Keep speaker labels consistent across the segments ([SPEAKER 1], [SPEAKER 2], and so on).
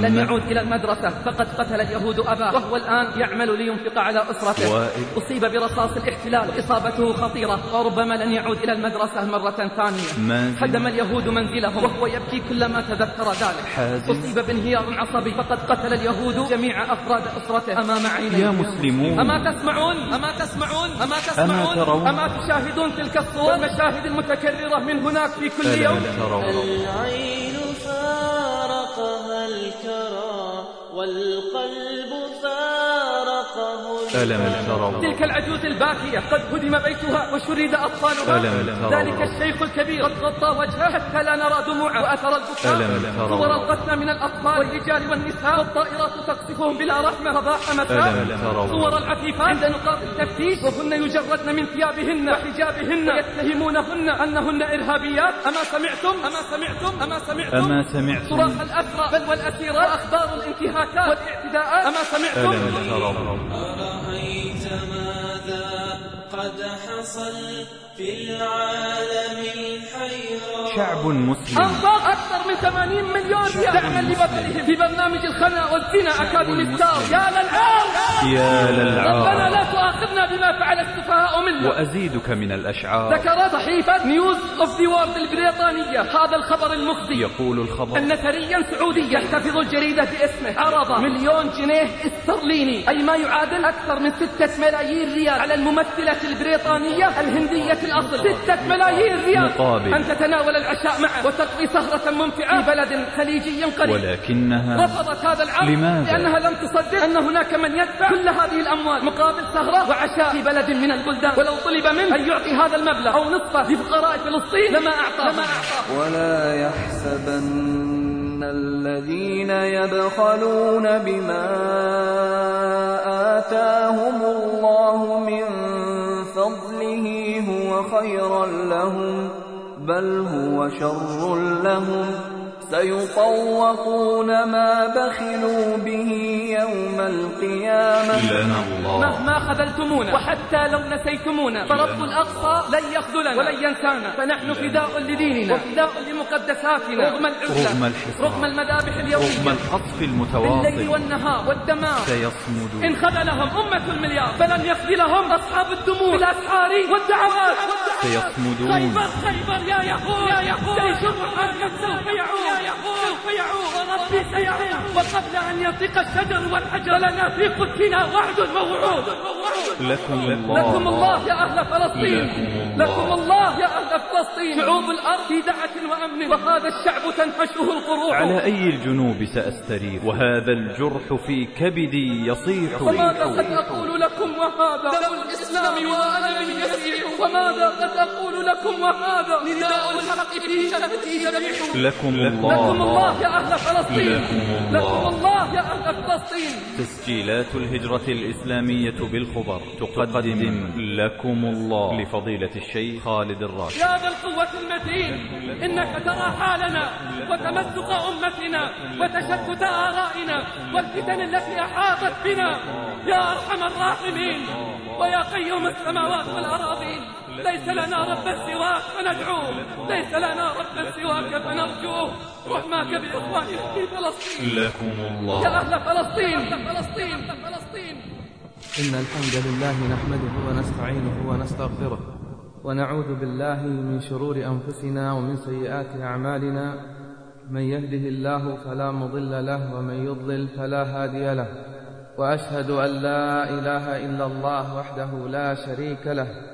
[SPEAKER 1] لم يعود
[SPEAKER 2] إلى المدرسة فقد قتل اليهود أباه وهو الآن يعمل لينفق على أسرته وائل. أصيب برصاص الاحتلال إصابته خطيرة وربما لن يعود إلى المدرسة مرة ثانية هدم اليهود منزلهم وهو يبكي كلما تذكر ذلك
[SPEAKER 1] حازم. أصيب
[SPEAKER 2] بانهيار عصبي فقد قتل اليهود جميع أفراد أسرته أمام عيني يا مسلمون أما تسمعون أما تسمعون أما تسمعون أما, ترون أما تشاهدون تلك الصور المشاهد المتكررة من هناك في كل يوم العين فارغة ساقها الكرى والقلب ألم تروا تلك العجوز الباكية قد هدم بيتها وشرد أطفالها ألم ذلك الشيخ الكبير قد غطى وجهه حتى لا نرى دموعه وأثر البكاء ألم صور القتلى من الأطفال والرجال والنساء والطائرات تقصفهم بلا رحمة صباح مساء صور العفيفات عند نقاط التفتيش وهن يجردن من ثيابهن وحجابهن ويتهمونهن أنهن إرهابيات أما سمعتم أما سمعتم أما سمعتم أما
[SPEAKER 3] سمعتم صراخ
[SPEAKER 2] الأسرى بل والأسيرات أخبار الانتهاكات والاعتداءات أما
[SPEAKER 1] سمعتم ألم
[SPEAKER 3] تروا أرأيت ماذا قد حصل في العالم الحيران
[SPEAKER 1] شعب مسلم أنفاق أكثر من 80 مليون
[SPEAKER 2] دعما لبطلهم في برنامج الخنا والزنا أكاديمي ستار يا للعار
[SPEAKER 3] يا للعار ربنا
[SPEAKER 1] لا
[SPEAKER 2] تؤاخذنا بما فعل السفهاء منا
[SPEAKER 1] وأزيدك من الأشعار
[SPEAKER 2] ذكر صحيفة نيوز أوف ذا وورد البريطانية هذا الخبر المخزي يقول الخبر أن ثريا سعوديا يحتفظ الجريدة باسمه عرض مليون جنيه استرليني أي ما يعادل أكثر من 6 ملايين ريال على الممثلة البريطانية الهندية في الأصل ستة ملايين ريال مقابل أن تتناول العشاء معه وتقضي سهرة ممتعة في بلد خليجي قريب
[SPEAKER 1] ولكنها رفضت
[SPEAKER 2] هذا العرض لماذا؟ لأنها لم تصدق أن هناك من يدفع كل هذه الأموال مقابل سهرة وعشاء في بلد من البلدان ولو طلب منه أن يعطي هذا المبلغ أو نصفه لفقراء فلسطين لما أعطاه لما
[SPEAKER 3] أعطاه ولا يحسبن الذين يبخلون بما آتاهم الله من خيرا لهم بل هو شر لهم سيطوقون ما بخلوا به يوم القيامة
[SPEAKER 2] الله مهما خذلتمونا وحتى لو نسيتمونا فرب الأقصى لن يخذلنا ولن ينسانا فنحن فداء لديننا وفداء لمقدساتنا رغم العزلة رغم الحصار رغم المذابح اليومية رغم
[SPEAKER 1] الخطف المتواصل بالليل
[SPEAKER 2] والنهار والدمار
[SPEAKER 1] سيصمد
[SPEAKER 2] إن خذلهم أمة المليار فلن يخذلهم أصحاب الدموع بالأسعار والدعوات
[SPEAKER 1] سيصمدون خيبر
[SPEAKER 2] خيبر يا يهود يا يهود
[SPEAKER 1] سيشرح سوف
[SPEAKER 2] يعود وربي وقبل أن يطيق الشجر والحجر لنا في قدسنا وعد موعود
[SPEAKER 3] لكم الله لكم الله
[SPEAKER 2] يا أهل فلسطين لكم الله يا أهل فلسطين شعوب الأرض في دعة وأمن وهذا الشعب تنحشه القروع على
[SPEAKER 1] أي الجنوب سأستريح وهذا الجرح في كبدي يصيح وماذا قد
[SPEAKER 2] أقول لكم وهذا دم الإسلام وأنا من يسيح وماذا قد أقول لكم وهذا نداء الحق في شفتي جميع
[SPEAKER 1] لكم الله الله لكم الله يا
[SPEAKER 2] أهل فلسطين لكم الله يا أهل فلسطين
[SPEAKER 1] تسجيلات الهجرة الإسلامية بالخبر تقدم لكم الله لفضيلة الشيخ خالد الراشد يا
[SPEAKER 2] ذا القوة المتين إنك ترى حالنا وتمزق أمتنا وتشتت آرائنا والفتن التي أحاطت بنا يا أرحم الراحمين ويا قيوم السماوات والأرض ليس لنا رب سواك فندعوه
[SPEAKER 4] ليس لنا رب سواك فنرجوه
[SPEAKER 2] رحماك بإخوانك في فلسطين
[SPEAKER 1] لكم الله يا أهل فلسطين فلسطين
[SPEAKER 2] فلسطين
[SPEAKER 4] إن الحمد لله نحمده ونستعينه ونستغفره ونعوذ بالله من شرور أنفسنا ومن سيئات أعمالنا من يهده الله فلا مضل له ومن يضلل فلا هادي له وأشهد أن لا إله إلا الله وحده لا شريك له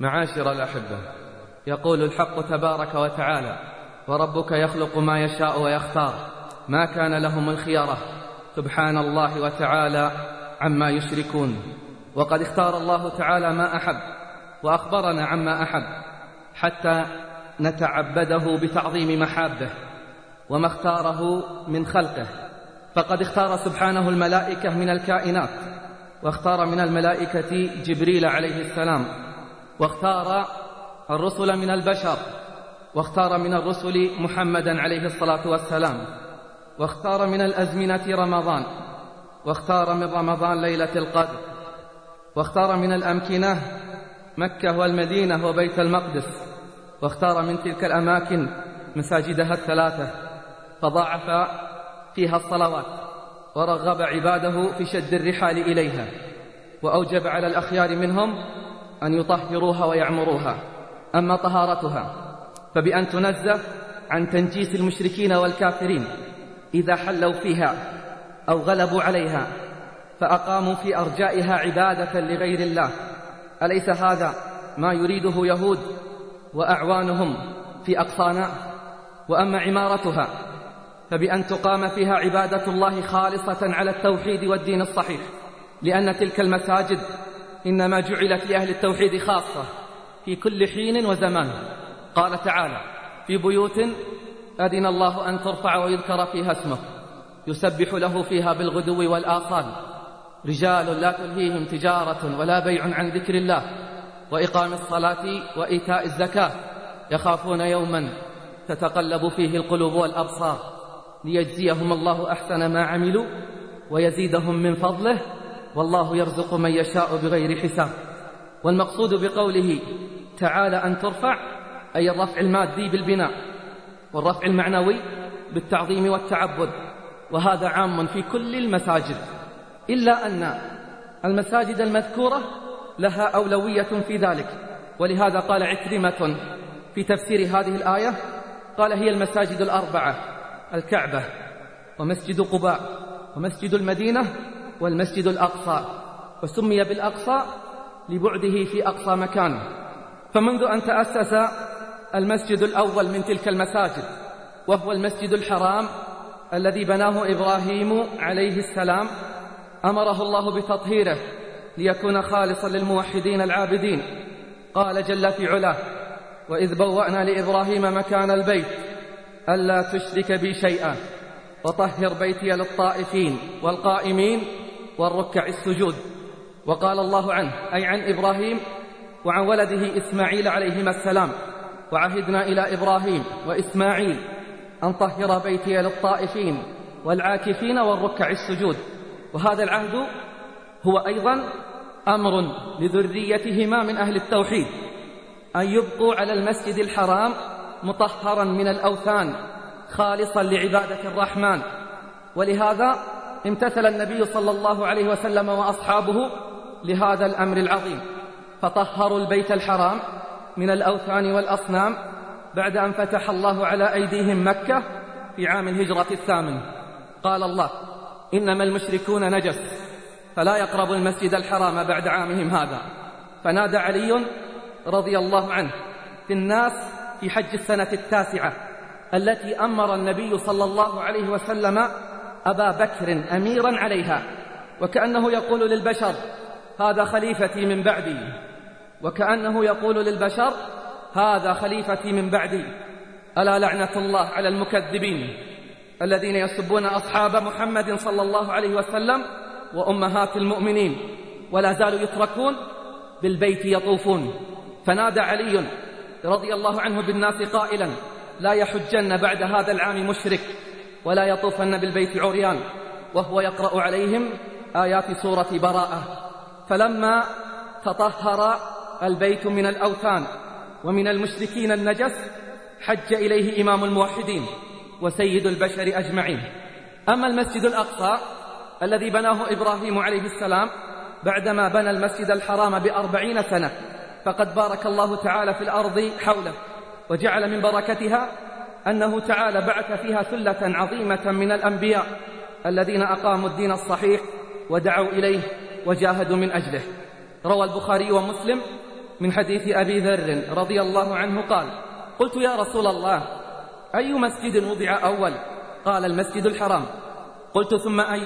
[SPEAKER 4] معاشر الأحبة يقول الحق تبارك وتعالى وربك يخلق ما يشاء ويختار ما كان لهم الخيارة سبحان الله وتعالى
[SPEAKER 2] عما يشركون وقد اختار الله تعالى ما أحب وأخبرنا عما أحب حتى نتعبده بتعظيم محابه وما اختاره من خلقه فقد اختار سبحانه الملائكة من الكائنات واختار من الملائكة جبريل عليه السلام واختار الرسل من البشر واختار من الرسل محمدا عليه
[SPEAKER 4] الصلاة والسلام واختار من الأزمنة رمضان واختار من رمضان ليلة القدر واختار من الأمكنة مكة والمدينة
[SPEAKER 2] وبيت المقدس واختار من تلك الأماكن مساجدها الثلاثة فضاعف فيها الصلوات ورغب عباده في شد الرحال إليها وأوجب على الأخيار منهم أن يطهروها ويعمروها أما طهارتها فبأن تنزه عن تنجيس المشركين والكافرين إذا حلوا فيها أو غلبوا عليها فأقاموا في أرجائها عبادة لغير الله أليس هذا ما يريده يهود وأعوانهم في أقصانا وأما عمارتها فبأن تقام فيها عبادة الله خالصة على التوحيد والدين الصحيح لأن تلك المساجد إنما جعلت لأهل التوحيد خاصة في كل حين وزمان قال تعالى في بيوت أذن الله أن ترفع ويذكر فيها اسمه يسبح له فيها بالغدو والآصال رجال لا تلهيهم تجارة ولا بيع عن ذكر الله وإقام الصلاة وإيتاء الزكاة يخافون يوما تتقلب فيه القلوب والأبصار ليجزيهم الله أحسن ما عملوا ويزيدهم من فضله والله يرزق من يشاء بغير حساب والمقصود بقوله تعالى أن ترفع أي الرفع المادي بالبناء والرفع المعنوي بالتعظيم والتعبد وهذا عام في كل المساجد إلا أن المساجد المذكورة لها أولوية في ذلك ولهذا قال عكرمة في تفسير هذه الآية قال هي المساجد الأربعة الكعبة ومسجد قباء ومسجد المدينة والمسجد الأقصى وسمي بالأقصى لبعده في أقصى مكانه فمنذ أن تأسس المسجد الأول من تلك المساجد وهو المسجد الحرام الذي بناه إبراهيم عليه السلام أمره الله بتطهيره ليكون خالصا للموحدين العابدين قال جل في علاه وإذ بوأنا لإبراهيم مكان البيت ألا تشرك بي شيئا وطهر بيتي للطائفين والقائمين والركع السجود وقال الله عنه أي عن إبراهيم وعن ولده إسماعيل عليهما السلام وعهدنا إلى إبراهيم وإسماعيل أن طهر بيتي للطائفين والعاكفين والركع السجود وهذا العهد هو أيضا أمر لذريتهما من أهل التوحيد أن يبقوا على المسجد الحرام مطهرا من الأوثان خالصا لعبادة الرحمن ولهذا امتثل النبي صلى الله عليه وسلم وأصحابه لهذا الأمر العظيم فطهروا البيت الحرام من الأوثان والأصنام بعد أن فتح الله على أيديهم مكة في عام الهجرة الثامن قال الله إنما المشركون نجس فلا يقربوا المسجد الحرام بعد عامهم هذا فنادى علي رضي الله عنه في الناس في حج السنة التاسعة التي أمر النبي صلى الله عليه وسلم أبا بكر أميرا عليها وكأنه يقول للبشر هذا خليفتي من بعدي وكأنه يقول للبشر هذا خليفتي من بعدي ألا لعنة الله على المكذبين الذين يسبون أصحاب محمد صلى الله عليه وسلم وأمهات المؤمنين ولا زالوا يتركون بالبيت يطوفون فنادى علي رضي الله عنه بالناس قائلا لا يحجن بعد هذا العام مشرك ولا يطوفن بالبيت عريان وهو يقرأ عليهم آيات سورة براءة فلما تطهر البيت من الأوثان ومن المشركين النجس حج إليه إمام الموحدين وسيد البشر أجمعين أما المسجد الأقصى الذي بناه إبراهيم عليه السلام بعدما بنى المسجد الحرام بأربعين سنة فقد بارك الله تعالى في الأرض حوله وجعل من بركتها أنه تعالى بعث فيها ثلة عظيمة من الأنبياء الذين أقاموا الدين الصحيح ودعوا إليه وجاهدوا من أجله روى البخاري ومسلم من حديث أبي ذر رضي الله عنه قال قلت يا رسول الله أي مسجد وضع أول قال المسجد الحرام قلت ثم أي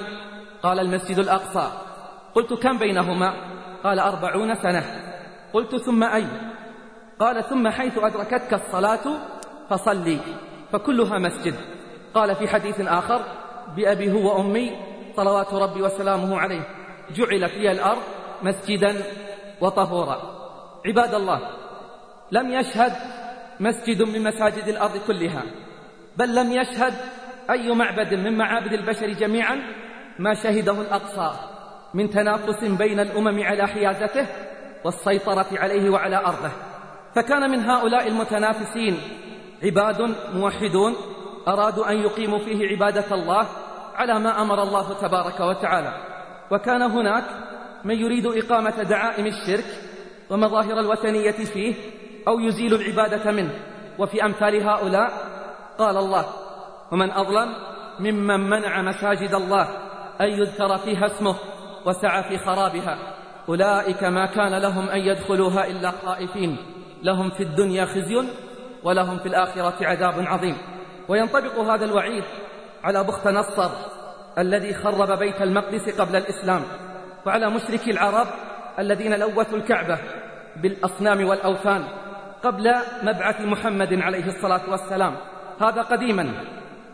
[SPEAKER 2] قال المسجد الأقصى قلت كم بينهما قال أربعون سنة قلت ثم أي قال ثم حيث أدركتك الصلاة فصلي فكلها مسجد قال في حديث آخر بأبي هو أمي صلوات ربي وسلامه عليه جعلت لي الأرض مسجدا وطهورا عباد الله لم يشهد مسجد من مساجد الأرض كلها بل لم يشهد أي معبد من معابد البشر جميعا ما شهده الأقصى من تنافس بين الأمم على حيازته والسيطرة عليه وعلى أرضه فكان من هؤلاء المتنافسين عباد موحدون أرادوا أن يقيموا فيه عبادة الله على ما أمر الله تبارك وتعالى وكان هناك من يريد إقامة دعائم الشرك ومظاهر الوثنية فيه أو يزيل العبادة منه وفي أمثال هؤلاء قال الله ومن أظلم ممن منع مساجد الله أن يذكر فيها اسمه وسعى في خرابها أولئك ما كان لهم أن يدخلوها إلا خائفين لهم في الدنيا خزي ولهم في الآخرة عذاب عظيم وينطبق هذا الوعيد على بخت نصر الذي خرب بيت المقدس قبل الإسلام وعلى مشركي العرب الذين لوثوا الكعبة بالأصنام والأوثان قبل مبعث محمد عليه الصلاة والسلام هذا قديما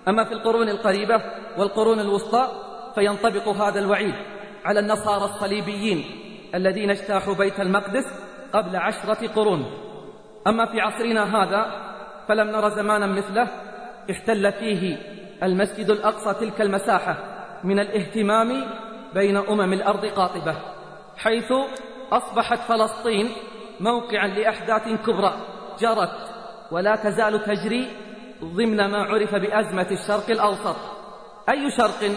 [SPEAKER 2] أما في القرون القريبة والقرون الوسطى فينطبق هذا الوعيد على النصارى الصليبيين الذين اجتاحوا بيت المقدس قبل عشرة قرون أما في عصرنا هذا فلم نر زمانا مثله احتل فيه المسجد الأقصى تلك المساحة من الاهتمام بين أمم الأرض قاطبة حيث أصبحت فلسطين موقعا لأحداث كبرى جرت ولا تزال تجري ضمن ما عرف بأزمة الشرق الأوسط أي شرق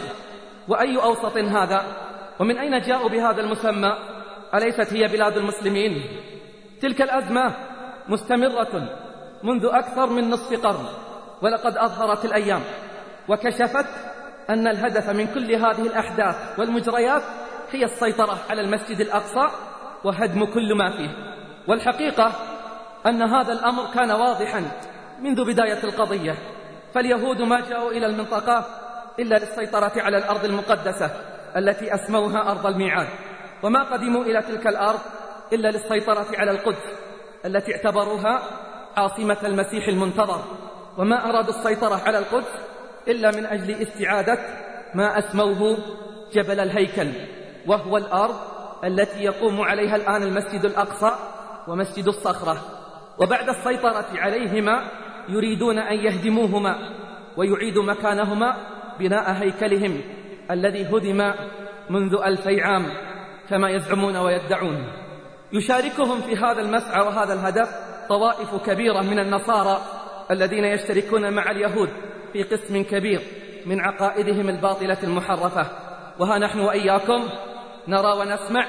[SPEAKER 2] وأي أوسط هذا ومن أين جاءوا بهذا المسمى أليست هي بلاد المسلمين تلك الأزمة مستمرة منذ أكثر من نصف قرن ولقد أظهرت الأيام وكشفت أن الهدف من كل هذه الأحداث والمجريات هي السيطرة على المسجد الأقصى وهدم كل ما فيه والحقيقة أن هذا الأمر كان واضحا منذ بداية القضية فاليهود ما جاءوا إلى المنطقة إلا للسيطرة على الأرض المقدسة التي أسموها أرض الميعاد وما قدموا إلى تلك الأرض إلا للسيطرة على القدس التي اعتبروها عاصمة المسيح المنتظر وما أرادوا السيطرة على القدس إلا من أجل استعادة ما أسموه جبل الهيكل وهو الأرض التي يقوم عليها الآن المسجد الأقصى ومسجد الصخرة وبعد السيطرة عليهما يريدون أن يهدموهما ويعيدوا مكانهما بناء هيكلهم الذي هدم منذ ألفي عام كما يزعمون ويدعون يشاركهم في هذا المسعى وهذا الهدف طوائف كبيرة من النصارى الذين يشتركون مع اليهود في قسم كبير من عقائدهم الباطلة المحرفة وها نحن وإياكم نرى ونسمع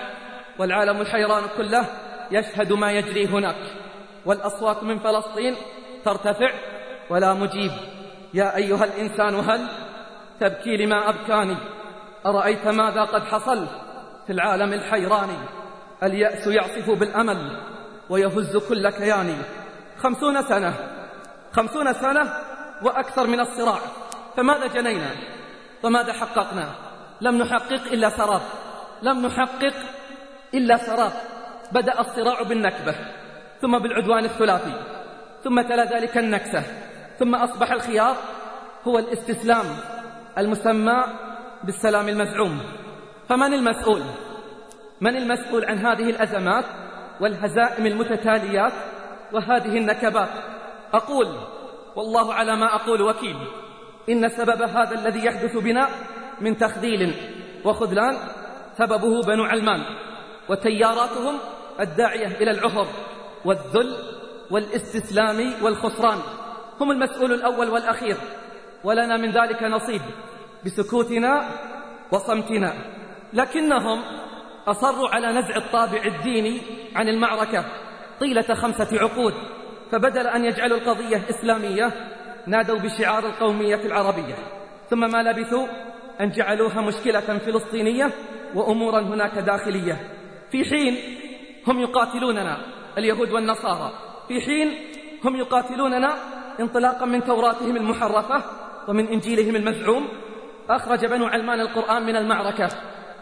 [SPEAKER 2] والعالم الحيران كله يشهد ما يجري هناك والأصوات من فلسطين ترتفع ولا مجيب يا أيها الإنسان هل تبكي لما أبكاني أرأيت ماذا قد حصل في العالم الحيراني اليأس يعصف بالأمل ويهز كل كياني خمسون سنة خمسون سنة وأكثر من الصراع فماذا جنينا وماذا حققنا لم نحقق إلا سراب لم نحقق إلا سراب بدأ الصراع بالنكبة ثم بالعدوان الثلاثي ثم تلا ذلك النكسة ثم أصبح الخيار هو الاستسلام المسمى بالسلام المزعوم فمن المسؤول؟ من المسؤول عن هذه الأزمات والهزائم المتتاليات وهذه النكبات أقول والله على ما أقول وكيل إن سبب هذا الذي يحدث بنا من تخذيل وخذلان سببه بنو علمان وتياراتهم الداعية إلى العهر والذل والاستسلام والخسران هم المسؤول الأول والأخير ولنا من ذلك نصيب بسكوتنا وصمتنا لكنهم أصروا على نزع الطابع الديني عن المعركة طيلة خمسة عقود فبدل أن يجعلوا القضية إسلامية نادوا بشعار القومية العربية ثم ما لبثوا أن جعلوها مشكلة فلسطينية وأمورا هناك داخلية في حين هم يقاتلوننا اليهود والنصارى في حين هم يقاتلوننا انطلاقا من توراتهم المحرفة ومن إنجيلهم المزعوم أخرج بنو علمان القرآن من المعركة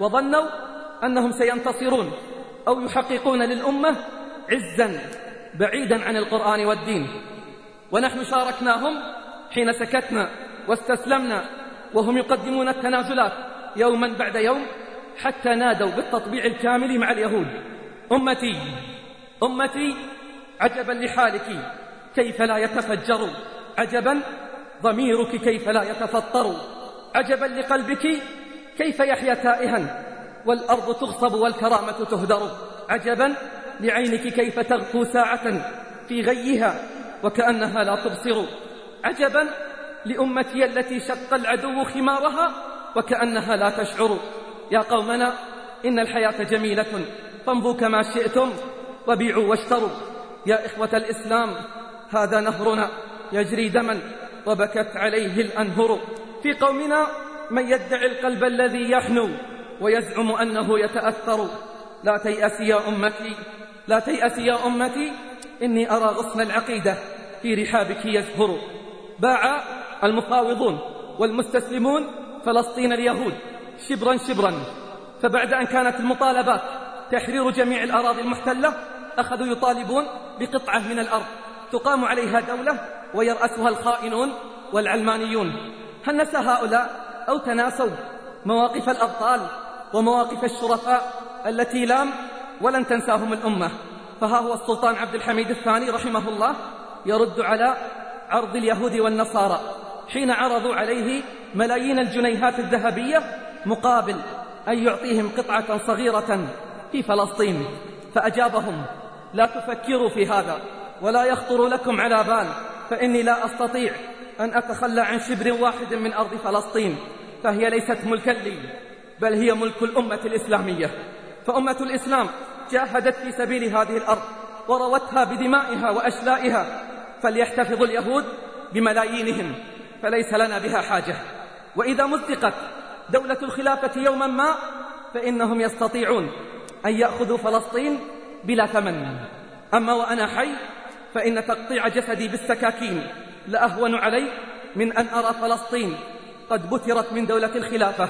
[SPEAKER 2] وظنوا أنهم سينتصرون أو يحققون للأمة عزا بعيدا عن القرآن والدين ونحن شاركناهم حين سكتنا واستسلمنا وهم يقدمون التنازلات يوما بعد يوم حتى نادوا بالتطبيع الكامل مع اليهود أمتي أمتي عجبا لحالك كيف لا يتفجر عجبا ضميرك كيف لا يتفطر عجبا لقلبك كيف يحيا تائها والأرض تغصب والكرامة تهدر عجبا لعينك كيف تغفو ساعة في غيها وكأنها لا تبصر عجبا لأمتي التي شق العدو خمارها وكأنها لا تشعر يا قومنا إن الحياة جميلة فامضوا كما شئتم وبيعوا واشتروا يا إخوة الإسلام هذا نهرنا يجري دما وبكت عليه الأنهر في قومنا من يدعي القلب الذي يحنو ويزعم أنه يتأثر لا تيأسي يا أمتي لا تيأسي يا أمتي إني أرى غصن العقيدة في رحابك يزهر باع المفاوضون والمستسلمون فلسطين اليهود شبرا شبرا فبعد أن كانت المطالبات تحرير جميع الأراضي المحتلة أخذوا يطالبون بقطعة من الأرض تقام عليها دولة ويرأسها الخائنون والعلمانيون هل نسى هؤلاء أو تناسوا مواقف الأبطال ومواقف الشرفاء التي لام ولن تنساهم الأمة فها هو السلطان عبد الحميد الثاني رحمه الله يرد على عرض اليهود والنصارى حين عرضوا عليه ملايين الجنيهات الذهبية مقابل أن يعطيهم قطعة صغيرة في فلسطين فأجابهم لا تفكروا في هذا ولا يخطر لكم على بال فإني لا أستطيع أن أتخلى عن شبر واحد من أرض فلسطين فهي ليست ملكا لي بل هي ملك الأمة الإسلامية فأمة الإسلام جاهدت في سبيل هذه الأرض وروتها بدمائها وأشلائها فليحتفظ اليهود بملايينهم فليس لنا بها حاجة وإذا مزقت دولة الخلافة يوما ما فإنهم يستطيعون أن يأخذوا فلسطين بلا ثمن أما وأنا حي فإن تقطيع جسدي بالسكاكين لأهون علي من أن أرى فلسطين قد بترت من دولة الخلافة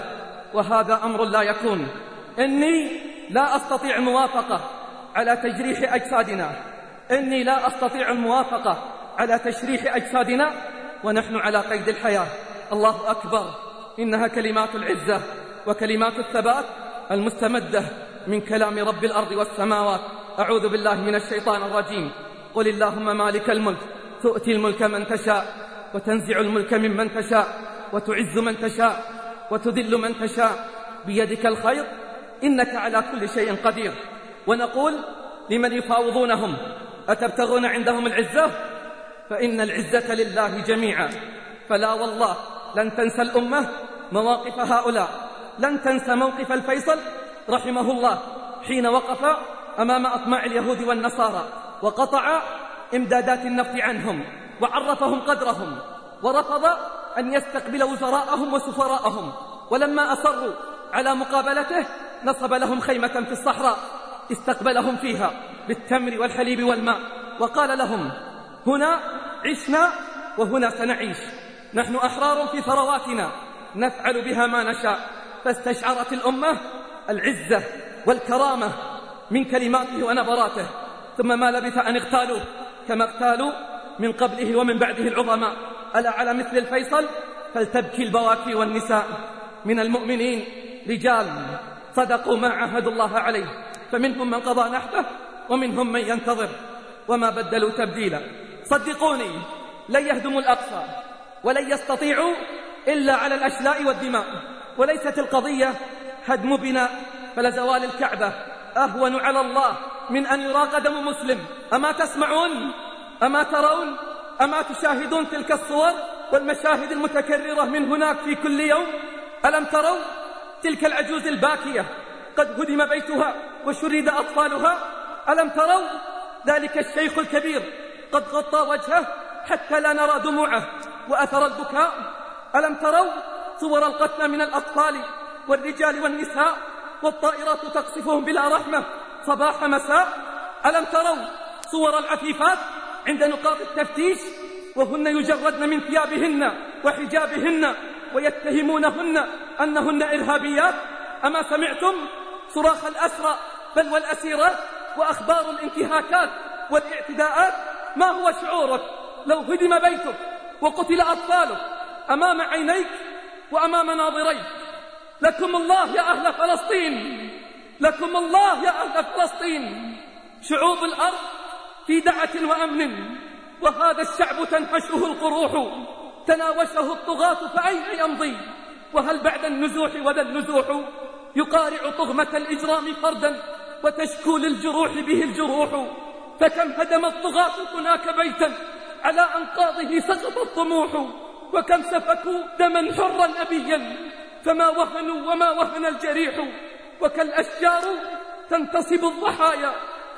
[SPEAKER 2] وهذا أمر لا يكون إني لا أستطيع الموافقة على تجريح أجسادنا إني لا أستطيع الموافقة على تشريح أجسادنا ونحن على قيد الحياة الله أكبر إنها كلمات العزة وكلمات الثبات المستمدة من كلام رب الأرض والسماوات أعوذ بالله من الشيطان الرجيم قل اللهم مالك الملك تؤتي الملك من تشاء وتنزع الملك ممن تشاء وتعز من تشاء وتذل من تشاء بيدك الخير إنك على كل شيء قدير ونقول لمن يفاوضونهم أتبتغون عندهم العزة فإن العزة لله جميعا فلا والله لن تنسى الأمة مواقف هؤلاء لن تنسى موقف الفيصل رحمه الله حين وقف أمام أطماع اليهود والنصارى وقطع إمدادات النفط عنهم وعرفهم قدرهم ورفض أن يستقبل وزراءهم وسفراءهم ولما أصروا على مقابلته نصب لهم خيمة في الصحراء استقبلهم فيها بالتمر والحليب والماء وقال لهم هنا عشنا وهنا سنعيش نحن أحرار في ثرواتنا نفعل بها ما نشاء فاستشعرت الأمة العزة والكرامة من كلماته ونبراته ثم ما لبث أن اغتالوه كما اغتالوا من قبله ومن بعده العظماء ألا على مثل الفيصل فلتبكي البواكي والنساء من المؤمنين رجال صدقوا ما عهدوا الله عليه فمنهم من قضى نحبه ومنهم من ينتظر وما بدلوا تبديلا صدقوني لن يهدموا الأقصى ولن يستطيعوا إلا على الأشلاء والدماء وليست القضية هدم بناء فلزوال الكعبة أهون على الله من أن يراق دم مسلم أما تسمعون أما ترون أما تشاهدون تلك الصور والمشاهد المتكررة من هناك في كل يوم ألم تروا تلك العجوز الباكية قد هدم بيتها وشرد أطفالها ألم تروا ذلك الشيخ الكبير قد غطى وجهه حتى لا نرى دموعه وأثر البكاء ألم تروا صور القتلى من الأطفال والرجال والنساء والطائرات تقصفهم بلا رحمة صباح مساء ألم تروا صور العفيفات عند نقاط التفتيش وهن يجردن من ثيابهن وحجابهن ويتهمونهن أنهن إرهابيات أما سمعتم صراخ الأسرى بل والأسيرات وأخبار الانتهاكات والاعتداءات ما هو شعورك لو هدم بيتك وقتل أطفالك أمام عينيك وأمام ناظريك لكم الله يا أهل فلسطين لكم الله يا أهل فلسطين شعوب الأرض في دعة وأمن وهذا الشعب تنحشه القروح تناوشه الطغاة فأين يمضي وهل بعد النزوح وذا النزوح يقارع طغمة الإجرام فردا وتشكو للجروح به الجروح فكم هدم الطغاة هناك بيتا على أنقاضه سقط الطموح وكم سفكوا دما حرا أبيا فما وهنوا وما وهن الجريح وكالأشجار تنتصب الضحايا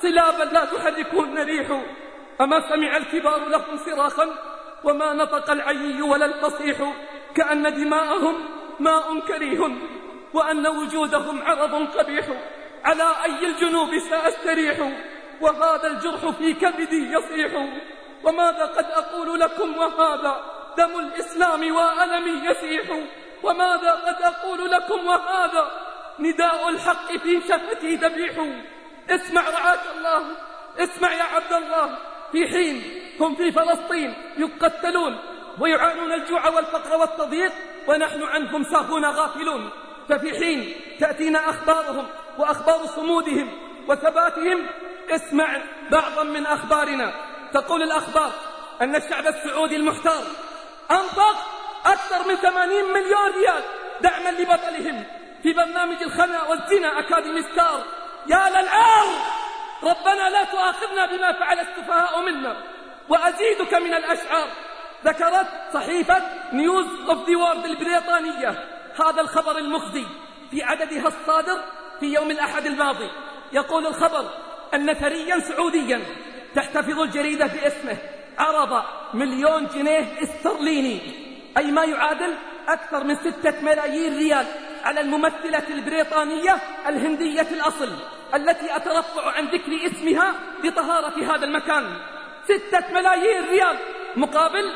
[SPEAKER 2] طلابا لا تحركهن ريح أما سمع الكبار لهم صراخا وما نطق العيي ولا الفصيح كأن دماءهم ماء كريه وأن وجودهم عرض قبيح على أي الجنوب سأستريح وهذا الجرح في كبدي يصيح وماذا قد أقول لكم وهذا دم الإسلام وألمي يسيح وماذا قد أقول لكم وهذا نداء الحق في شفتي ذبيح اسمع رعاك الله اسمع يا عبد الله في حين هم في فلسطين يقتلون ويعانون الجوع والفقر والتضييق ونحن عنهم ساهون غافلون ففي حين تأتينا أخبارهم وأخبار صمودهم وثباتهم اسمع بعضا من أخبارنا تقول الأخبار أن الشعب السعودي المحتار أنفق أكثر من 80 مليار ريال دعما لبطلهم في برنامج الخنا والزنا أكاديمي ستار يا للعار ربنا لا تؤاخذنا بما فعل السفهاء منا وأزيدك من الأشعار ذكرت صحيفة نيوز اوف ذا وورد البريطانية هذا الخبر المخزي في عددها الصادر في يوم الأحد الماضي يقول الخبر أن ثريا سعوديا تحتفظ الجريدة باسمه عرض مليون جنيه استرليني أي ما يعادل أكثر من ستة ملايين ريال على الممثلة البريطانية الهندية الأصل التي أترفع عن ذكر اسمها لطهارة هذا المكان ستة ملايين ريال مقابل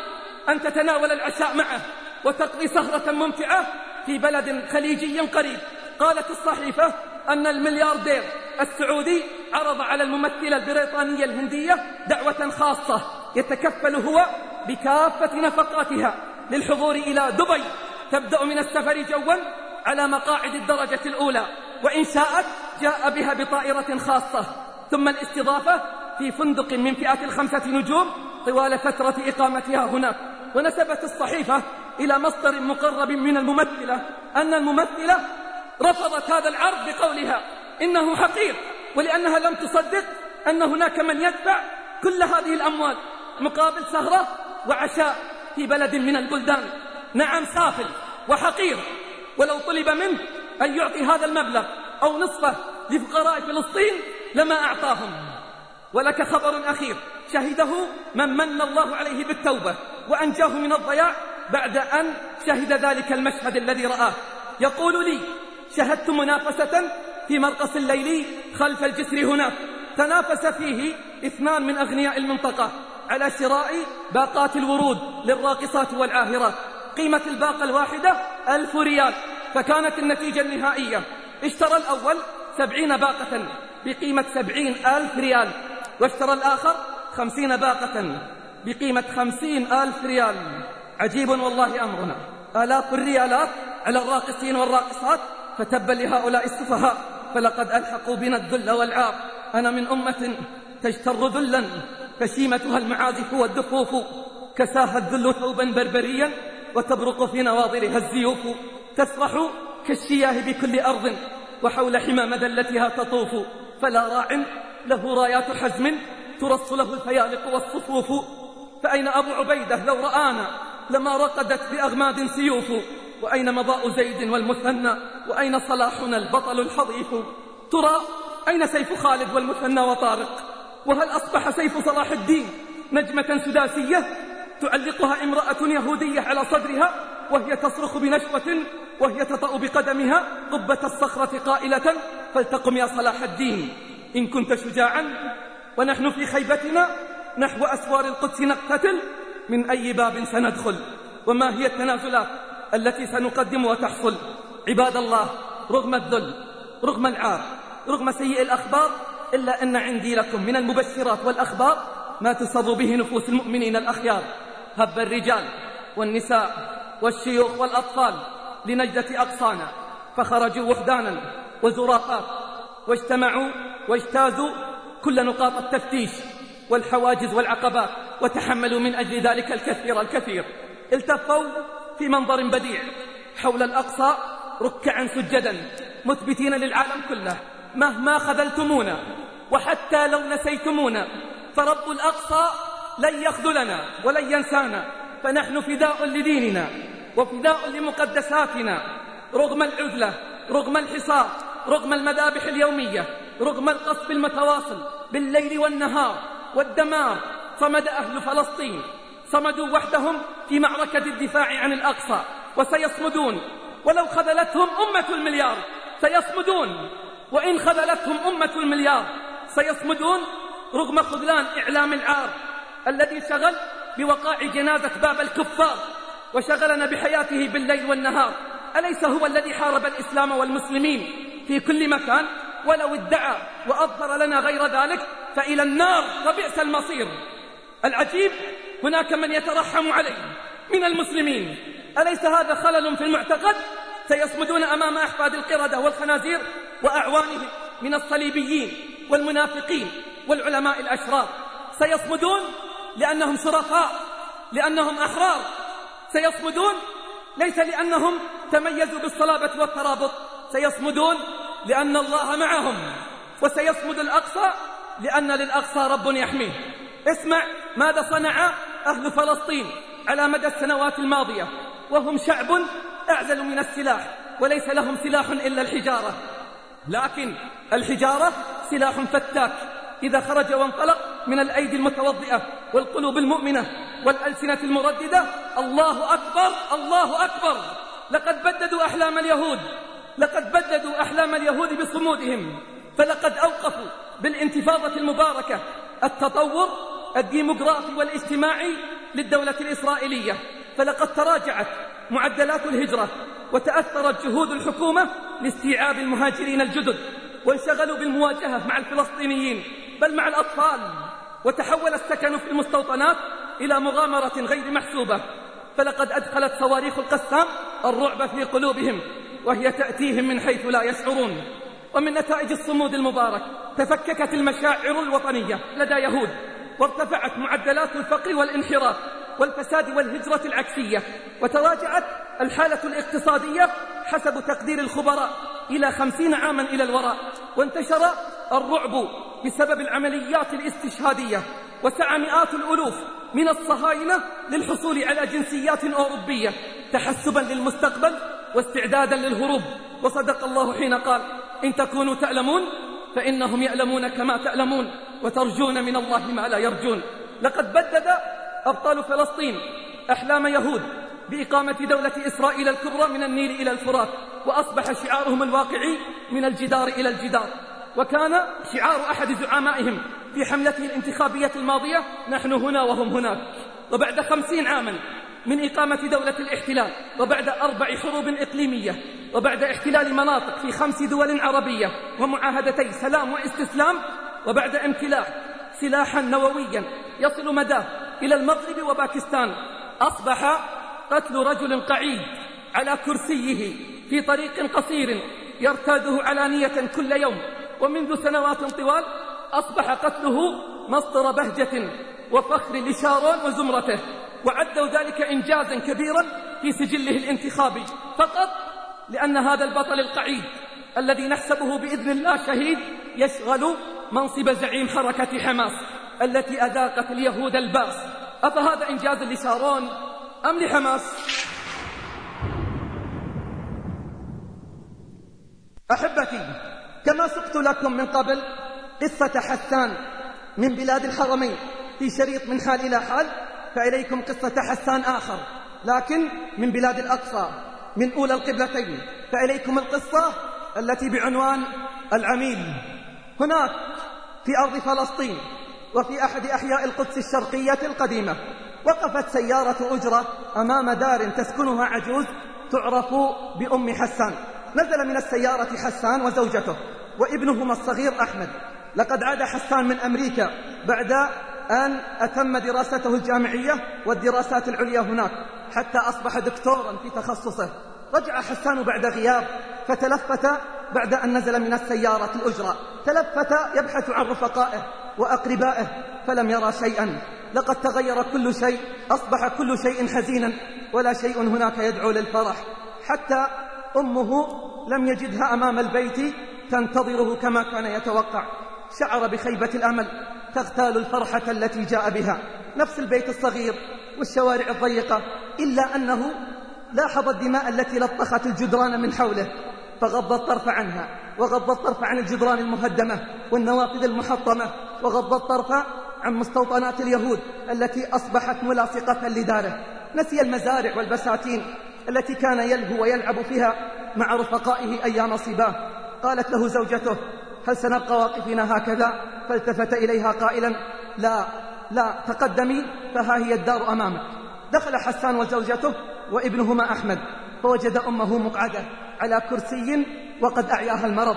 [SPEAKER 2] أن تتناول العشاء معه وتقضي سهرة ممتعة في بلد خليجي قريب قالت الصحيفة أن الملياردير السعودي عرض على الممثلة البريطانية الهندية دعوة خاصة يتكفل هو بكافة نفقاتها للحضور إلى دبي تبدأ من السفر جوا على مقاعد الدرجة الأولى وإن شاءت جاء بها بطائرة خاصة ثم الاستضافة في فندق من فئة الخمسة نجوم طوال فترة إقامتها هناك ونسبت الصحيفة إلى مصدر مقرب من الممثلة أن الممثلة رفضت هذا العرض بقولها إنه حقير ولأنها لم تصدق أن هناك من يدفع كل هذه الأموال مقابل سهرة وعشاء في بلد من البلدان نعم سافل وحقير ولو طلب منه أن يعطي هذا المبلغ أو نصفه لفقراء فلسطين لما أعطاهم ولك خبر أخير شهده من من الله عليه بالتوبة وأنجاه من الضياع بعد أن شهد ذلك المشهد الذي رآه يقول لي شهدت منافسة في مرقص الليلي خلف الجسر هناك تنافس فيه اثنان من أغنياء المنطقة على شراء باقات الورود للراقصات والعاهرات قيمة الباقة الواحدة ألف ريال فكانت النتيجة النهائية اشترى الأول سبعين باقة بقيمة سبعين ألف ريال واشترى الآخر خمسين باقة بقيمة خمسين ألف ريال عجيب والله أمرنا آلاف الريالات على الراقصين والراقصات فتبا لهؤلاء السفهاء فلقد ألحقوا بنا الذل والعار أنا من أمة تجتر ذلا فشيمتها المعازف والدفوف كساها الذل ثوبا بربريا وتبرق في نواظرها الزيوف تسرح كالشياه بكل أرض وحول حمى مذلتها تطوف فلا راع له رايات حزم ترص له الفيالق والصفوف فأين أبو عبيدة لو رآنا لما رقدت بأغماد سيوف وأين مضاء زيد والمثنى وأين صلاحنا البطل الحضيف ترى أين سيف خالد والمثنى وطارق وهل أصبح سيف صلاح الدين نجمة سداسية تعلقها امرأة يهودية على صدرها وهي تصرخ بنشوة وهي تطأ بقدمها قبة الصخرة قائلة فلتقم يا صلاح الدين إن كنت شجاعا ونحن في خيبتنا نحو أسوار القدس نقتتل من أي باب سندخل وما هي التنازلات التي سنقدم وتحصل عباد الله رغم الذل رغم العار رغم سيء الأخبار إلا أن عندي لكم من المبشرات والأخبار ما تسر به نفوس المؤمنين الأخيار هب الرجال والنساء والشيوخ والأطفال لنجدة أقصانا فخرجوا وحدانا وزرافات واجتمعوا واجتازوا كل نقاط التفتيش والحواجز والعقبات وتحملوا من أجل ذلك الكثير الكثير التفوا في منظر بديع حول الأقصى ركعا سجدا مثبتين للعالم كله مهما خذلتمونا وحتى لو نسيتمونا فرب الأقصى لن يخذلنا ولن ينسانا فنحن فداء لديننا وفداء لمقدساتنا رغم العزلة رغم الحصار رغم المذابح اليومية رغم القصف المتواصل بالليل والنهار والدمار صمد أهل فلسطين صمدوا وحدهم في معركة الدفاع عن الأقصى وسيصمدون ولو خذلتهم أمة المليار سيصمدون وإن خذلتهم أمة المليار سيصمدون رغم خذلان إعلام العار الذي شغل بوقاع جنازة باب الكفار وشغلنا بحياته بالليل والنهار أليس هو الذي حارب الإسلام والمسلمين في كل مكان ولو ادعى وأظهر لنا غير ذلك فإلى النار وبئس المصير العجيب هناك من يترحم عليه من المسلمين أليس هذا خلل في المعتقد سيصمدون أمام أحفاد القردة والخنازير وأعوانهم من الصليبيين والمنافقين والعلماء الأشرار سيصمدون لأنهم شرفاء لأنهم أحرار سيصمدون ليس لأنهم تميزوا بالصلابة والترابط سيصمدون لأن الله معهم وسيصمد الأقصى لأن للأقصى رب يحميه اسمع ماذا صنع أهل فلسطين على مدى السنوات الماضية وهم شعب أعزل من السلاح وليس لهم سلاح إلا الحجارة لكن الحجارة سلاح فتاك إذا خرج وانطلق من الأيدي المتوضئة والقلوب المؤمنة والألسنة المرددة الله أكبر الله أكبر لقد بددوا أحلام اليهود لقد بددوا أحلام اليهود بصمودهم فلقد أوقفوا بالانتفاضة المباركة التطور الديمقراطي والاجتماعي للدولة الإسرائيلية فلقد تراجعت معدلات الهجرة وتأثرت جهود الحكومة لاستيعاب المهاجرين الجدد وانشغلوا بالمواجهة مع الفلسطينيين بل مع الأطفال وتحول السكن في المستوطنات إلى مغامرة غير محسوبة فلقد أدخلت صواريخ القسام الرعب في قلوبهم وهي تأتيهم من حيث لا يشعرون ومن نتائج الصمود المبارك تفككت المشاعر الوطنية لدى يهود وارتفعت معدلات الفقر والانحراف والفساد والهجرة العكسية وتراجعت الحالة الاقتصادية حسب تقدير الخبراء إلى خمسين عاما إلى الوراء وانتشر الرعب بسبب العمليات الاستشهادية وسعى مئات الألوف من الصهاينة للحصول على جنسيات أوروبية تحسبا للمستقبل واستعدادا للهروب وصدق الله حين قال إن تكونوا تعلمون فإنهم يعلمون كما تعلمون وترجون من الله ما لا يرجون لقد بدد أبطال فلسطين أحلام يهود بإقامة دولة إسرائيل الكبرى من النيل إلى الفرات وأصبح شعارهم الواقعي من الجدار إلى الجدار وكان شعار أحد زعمائهم في حملته الانتخابية الماضية نحن هنا وهم هناك وبعد خمسين عاما من إقامة دولة الاحتلال وبعد أربع حروب إقليمية وبعد احتلال مناطق في خمس دول عربية ومعاهدتي سلام واستسلام وبعد امتلاك سلاحا نوويا يصل مداه إلى المغرب وباكستان أصبح قتل رجل قعيد على كرسيه في طريق قصير يرتاده علانية كل يوم ومنذ سنوات طوال أصبح قتله مصدر بهجة وفخر لشارون وزمرته وعدوا ذلك إنجازا كبيرا في سجله الانتخابي فقط لأن هذا البطل القعيد الذي نحسبه بإذن الله شهيد يشغل منصب زعيم حركة حماس التي أذاقت اليهود الباس أفهذا إنجاز لشارون أم لحماس؟ أحبتي كما سقت لكم من قبل قصة حسان من بلاد الحرمين في شريط من حال إلى حال فإليكم قصة حسان آخر لكن من بلاد الأقصى من أولى القبلتين فإليكم القصة التي بعنوان العميل هناك في أرض فلسطين وفي أحد أحياء القدس الشرقية القديمة وقفت سيارة أجرة أمام دار تسكنها عجوز تعرف بأم حسان نزل من السيارة حسان وزوجته وابنهما الصغير أحمد لقد عاد حسان من أمريكا بعد أن أتم دراسته الجامعية والدراسات العليا هناك حتى أصبح دكتورا في تخصصه رجع حسان بعد غياب فتلفت بعد أن نزل من السيارة الأجرة تلفت يبحث عن رفقائه وأقربائه فلم يرى شيئا لقد تغير كل شيء أصبح كل شيء حزينا ولا شيء هناك يدعو للفرح حتى أمه لم يجدها أمام البيت تنتظره كما كان يتوقع شعر بخيبة الأمل تغتال الفرحة التي جاء بها نفس البيت الصغير والشوارع الضيقة إلا أنه لاحظ الدماء التي لطخت الجدران من حوله فغض الطرف عنها وغض الطرف عن الجدران المهدمة والنوافذ المحطمة وغض الطرف عن مستوطنات اليهود التي أصبحت ملاصقة لداره نسي المزارع والبساتين التي كان يلهو ويلعب فيها مع رفقائه أيام صباه قالت له زوجته هل سنبقى واقفين هكذا فالتفت إليها قائلا لا لا تقدمي فها هي الدار أمامك دخل حسان وزوجته وابنهما أحمد فوجد أمه مقعدة على كرسي وقد أعياها المرض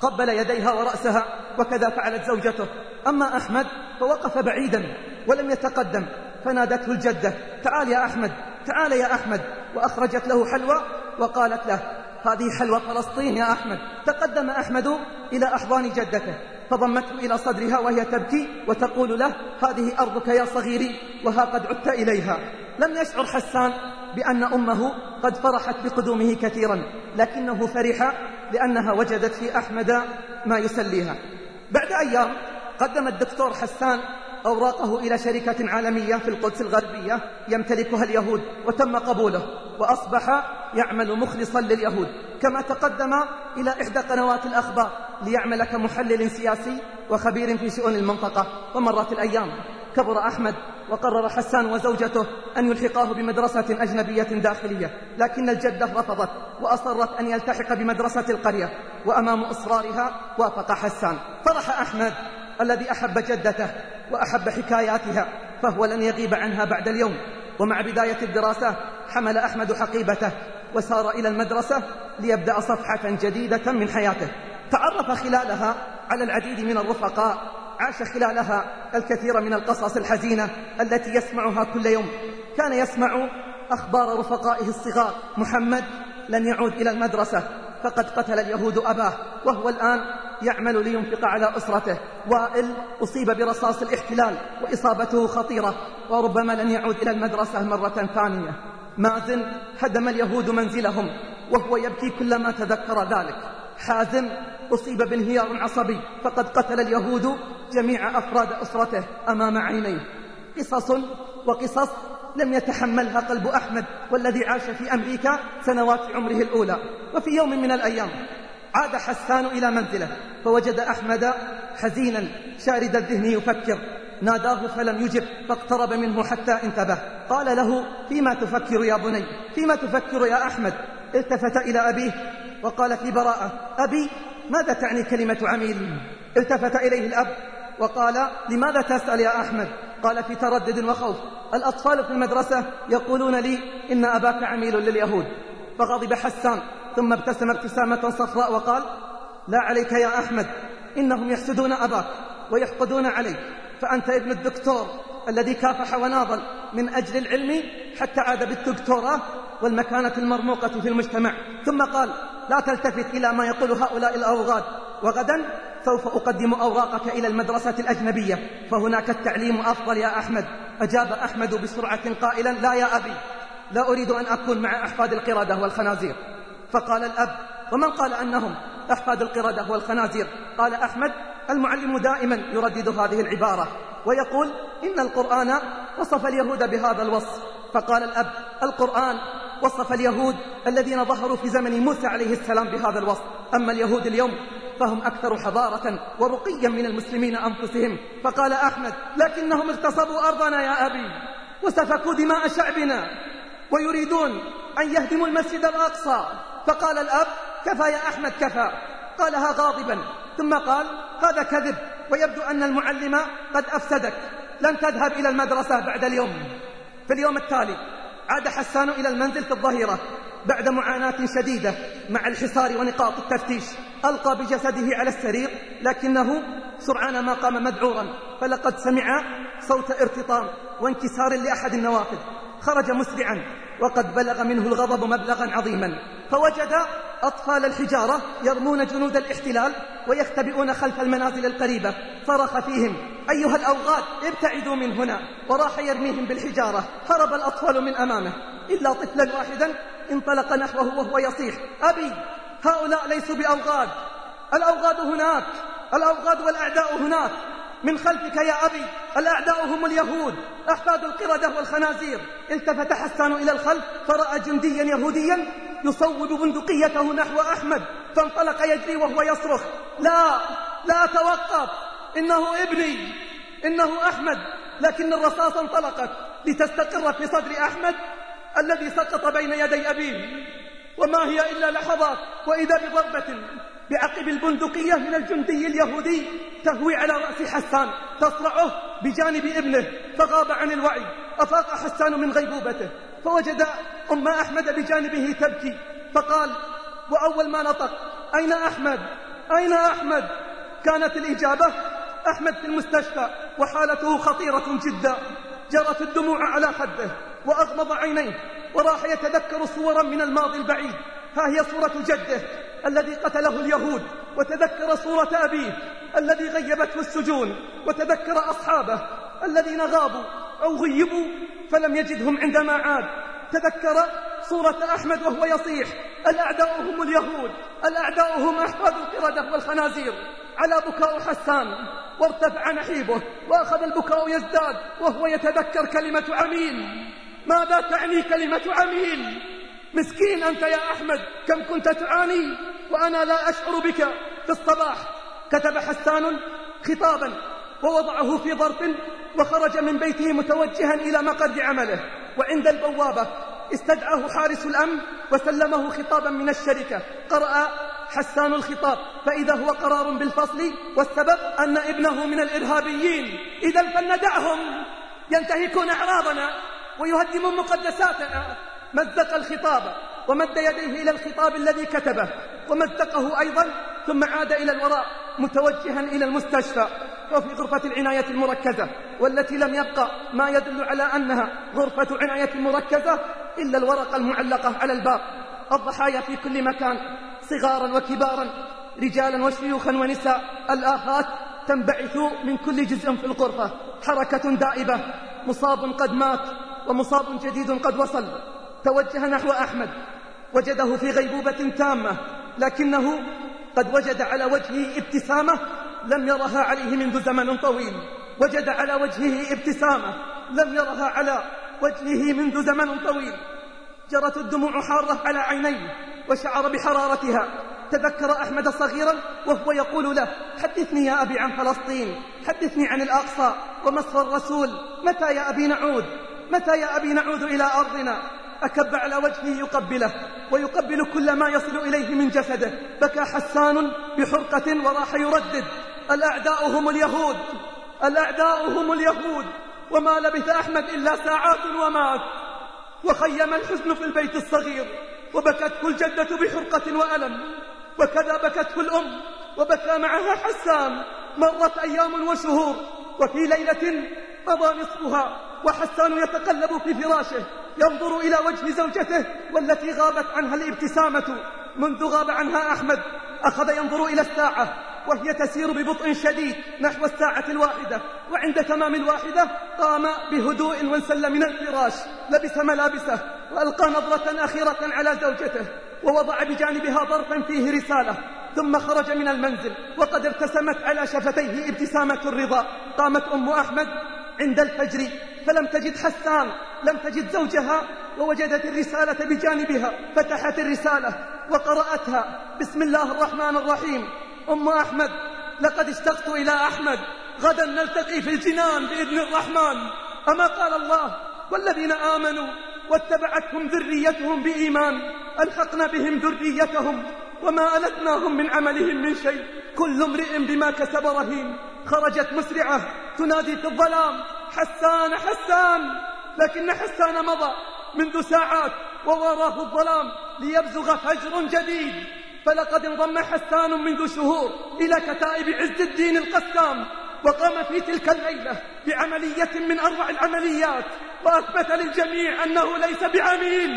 [SPEAKER 2] قبل يديها ورأسها وكذا فعلت زوجته أما أحمد فوقف بعيدا ولم يتقدم فنادته الجدة تعال يا أحمد تعال يا أحمد وأخرجت له حلوى وقالت له هذه حلوى فلسطين يا أحمد تقدم أحمد إلى أحضان جدته فضمته إلى صدرها وهي تبكي وتقول له هذه أرضك يا صغيري وها قد عدت إليها لم يشعر حسان بأن أمه قد فرحت بقدومه كثيرا لكنه فرح لأنها وجدت في أحمد ما يسليها بعد أيام قدم الدكتور حسان أوراقه إلى شركة عالمية في القدس الغربية يمتلكها اليهود وتم قبوله وأصبح يعمل مخلصا لليهود كما تقدم إلى إحدى قنوات الأخبار ليعمل كمحلل سياسي وخبير في شؤون المنطقة ومرت الأيام كبر أحمد وقرر حسان وزوجته أن يلحقاه بمدرسة أجنبية داخلية لكن الجدة رفضت وأصرت أن يلتحق بمدرسة القرية وأمام إصرارها وافق حسان فرح أحمد الذي أحب جدته وأحب حكاياتها فهو لن يغيب عنها بعد اليوم ومع بداية الدراسة حمل أحمد حقيبته وسار إلى المدرسة ليبدأ صفحة جديدة من حياته تعرف خلالها على العديد من الرفقاء عاش خلالها الكثير من القصص الحزينة التي يسمعها كل يوم كان يسمع أخبار رفقائه الصغار محمد لن يعود إلى المدرسة فقد قتل اليهود أباه وهو الآن يعمل لينفق على أسرته وائل أصيب برصاص الاحتلال وإصابته خطيرة وربما لن يعود إلى المدرسة مرة ثانية مازن هدم اليهود منزلهم وهو يبكي كلما تذكر ذلك حازم أصيب بانهيار عصبي فقد قتل اليهود جميع أفراد أسرته أمام عينيه قصص وقصص لم يتحملها قلب أحمد والذي عاش في أمريكا سنوات عمره الأولى وفي يوم من الأيام عاد حسان إلى منزله فوجد أحمد حزينا شارد الذهن يفكر ناداه فلم يجب فاقترب منه حتى انتبه قال له فيما تفكر يا بني فيما تفكر يا أحمد التفت إلى أبيه وقال في براءة أبي ماذا تعني كلمة عميل التفت إليه الأب وقال لماذا تسأل يا أحمد قال في تردد وخوف الأطفال في المدرسة يقولون لي إن أباك عميل لليهود فغضب حسان ثم ابتسم ابتسامة صفراء وقال لا عليك يا أحمد إنهم يحسدون أباك ويحقدون عليك فأنت ابن الدكتور الذي كافح وناضل من أجل العلم حتى عاد بالدكتوراه والمكانة المرموقة في المجتمع ثم قال لا تلتفت إلى ما يقول هؤلاء الأوغاد وغدا سوف أقدم أوراقك إلى المدرسة الأجنبية فهناك التعليم أفضل يا أحمد أجاب أحمد بسرعة قائلا لا يا أبي لا أريد أن أكون مع أحفاد القردة والخنازير فقال الأب ومن قال أنهم أحفاد القردة والخنازير قال أحمد المعلم دائما يردد هذه العبارة ويقول إن القرآن وصف اليهود بهذا الوصف فقال الأب القرآن وصف اليهود الذين ظهروا في زمن موسى عليه السلام بهذا الوصف أما اليهود اليوم فهم أكثر حضارة ورقيا من المسلمين أنفسهم فقال أحمد لكنهم اغتصبوا أرضنا يا أبي وسفكوا دماء شعبنا ويريدون أن يهدموا المسجد الأقصى فقال الأب كفى يا أحمد كفى قالها غاضبا ثم قال هذا كذب ويبدو أن المعلم قد أفسدك لن تذهب إلى المدرسة بعد اليوم في اليوم التالي عاد حسان إلى المنزل في الظهيرة بعد معاناة شديدة مع الحصار ونقاط التفتيش ألقى بجسده على السرير لكنه سرعان ما قام مذعورا فلقد سمع صوت ارتطام وانكسار لأحد النوافذ خرج مسرعا وقد بلغ منه الغضب مبلغا عظيما فوجد أطفال الحجارة يرمون جنود الاحتلال ويختبئون خلف المنازل القريبة صرخ فيهم أيها الأوغاد ابتعدوا من هنا وراح يرميهم بالحجارة هرب الأطفال من أمامه إلا طفلا واحدا انطلق نحوه وهو يصيح أبي هؤلاء ليسوا بأوغاد الأوغاد هناك الأوغاد والأعداء هناك من خلفك يا أبي الأعداء هم اليهود أحفاد القردة والخنازير التفت حسان إلى الخلف فرأى جنديا يهوديا يصوب بندقيته نحو أحمد فانطلق يجري وهو يصرخ لا لا توقف إنه ابني إنه أحمد لكن الرصاصة انطلقت لتستقر في صدر أحمد الذي سقط بين يدي أبيه وما هي إلا لحظات وإذا بضربة بعقب البندقية من الجندي اليهودي تهوي على رأس حسان تصرعه بجانب ابنه فغاب عن الوعي أفاق حسان من غيبوبته فوجد أم أحمد بجانبه تبكي فقال وأول ما نطق أين أحمد أين أحمد كانت الإجابة أحمد في المستشفى وحالته خطيرة جدا جرت الدموع على خده وأغمض عينيه وراح يتذكر صورا من الماضي البعيد ها هي صورة جده الذي قتله اليهود وتذكر صورة أبيه الذي غيبته السجون وتذكر أصحابه الذين غابوا أو غيبوا فلم يجدهم عندما عاد تذكر صورة أحمد وهو يصيح الأعداء هم اليهود الأعداء هم أحفاد القردة والخنازير على بكاء حسان وارتفع نحيبه وأخذ البكاء يزداد وهو يتذكر كلمة عمين ماذا تعني كلمة عميل مسكين أنت يا أحمد كم كنت تعاني وأنا لا أشعر بك في الصباح كتب حسان خطابا ووضعه في ظرف وخرج من بيته متوجها إلى مقر عمله وعند البوابة استدعاه حارس الأمن وسلمه خطابا من الشركة قرأ حسان الخطاب فإذا هو قرار بالفصل والسبب أن ابنه من الإرهابيين إذا فلندعهم ينتهكون أعراضنا ويهدمون مقدساتنا مزق الخطاب ومد يديه إلى الخطاب الذي كتبه ومزقه أيضا ثم عاد إلى الوراء متوجها إلى المستشفى وفي غرفة العناية المركزة والتي لم يبقى ما يدل على أنها غرفة عناية مركزة إلا الورقة المعلقة على الباب الضحايا في كل مكان صغارا وكبارا رجالا وشيوخا ونساء الآخات تنبعث من كل جزء في الغرفة حركة دائبة مصاب قد مات ومصاب جديد قد وصل توجه نحو أحمد وجده في غيبوبة تامة لكنه قد وجد على وجهه ابتسامة لم يرها عليه منذ زمن طويل وجد على وجهه ابتسامة لم يرها على وجهه منذ زمن طويل جرت الدموع حارة على عينيه وشعر بحرارتها تذكر أحمد صغيرا وهو يقول له حدثني يا أبي عن فلسطين حدثني عن الأقصى ومصر الرسول متى يا أبي نعود متى يا أبي نعود إلى أرضنا أكب على وجهه يقبله ويقبل كل ما يصل إليه من جسده بكى حسان بحرقة وراح يردد الأعداء هم اليهود الأعداء هم اليهود وما لبث أحمد إلا ساعات ومات وخيم الحزن في البيت الصغير وبكت كل جدة بحرقة وألم وكذا بكت كل أم وبكى معها حسان مرت أيام وشهور وفي ليلة قضى نصفها وحسان يتقلب في فراشه ينظر إلى وجه زوجته والتي غابت عنها الابتسامة منذ غاب عنها أحمد أخذ ينظر إلى الساعة وهي تسير ببطء شديد نحو الساعة الواحدة وعند تمام الواحدة قام بهدوء وانسل من الفراش لبس ملابسه وألقى نظرة أخيرة على زوجته ووضع بجانبها ظرفا فيه رسالة ثم خرج من المنزل وقد ارتسمت على شفتيه ابتسامة الرضا قامت أم أحمد عند الفجر فلم تجد حسان لم تجد زوجها ووجدت الرسالة بجانبها فتحت الرسالة وقرأتها بسم الله الرحمن الرحيم أم أحمد لقد اشتقت إلى أحمد غدا نلتقي في الجنان بإذن الرحمن أما قال الله والذين آمنوا واتبعتهم ذريتهم بإيمان ألحقنا بهم ذريتهم وما ألتناهم من عملهم من شيء كل امرئ بما كسب رهين خرجت مسرعة تنادي في الظلام حسان حسان لكن حسان مضى منذ ساعات ووراه الظلام ليبزغ فجر جديد فلقد انضم حسان منذ شهور إلى كتائب عز الدين القسام وقام في تلك الليلة بعملية من أروع العمليات وأثبت للجميع أنه ليس بعميل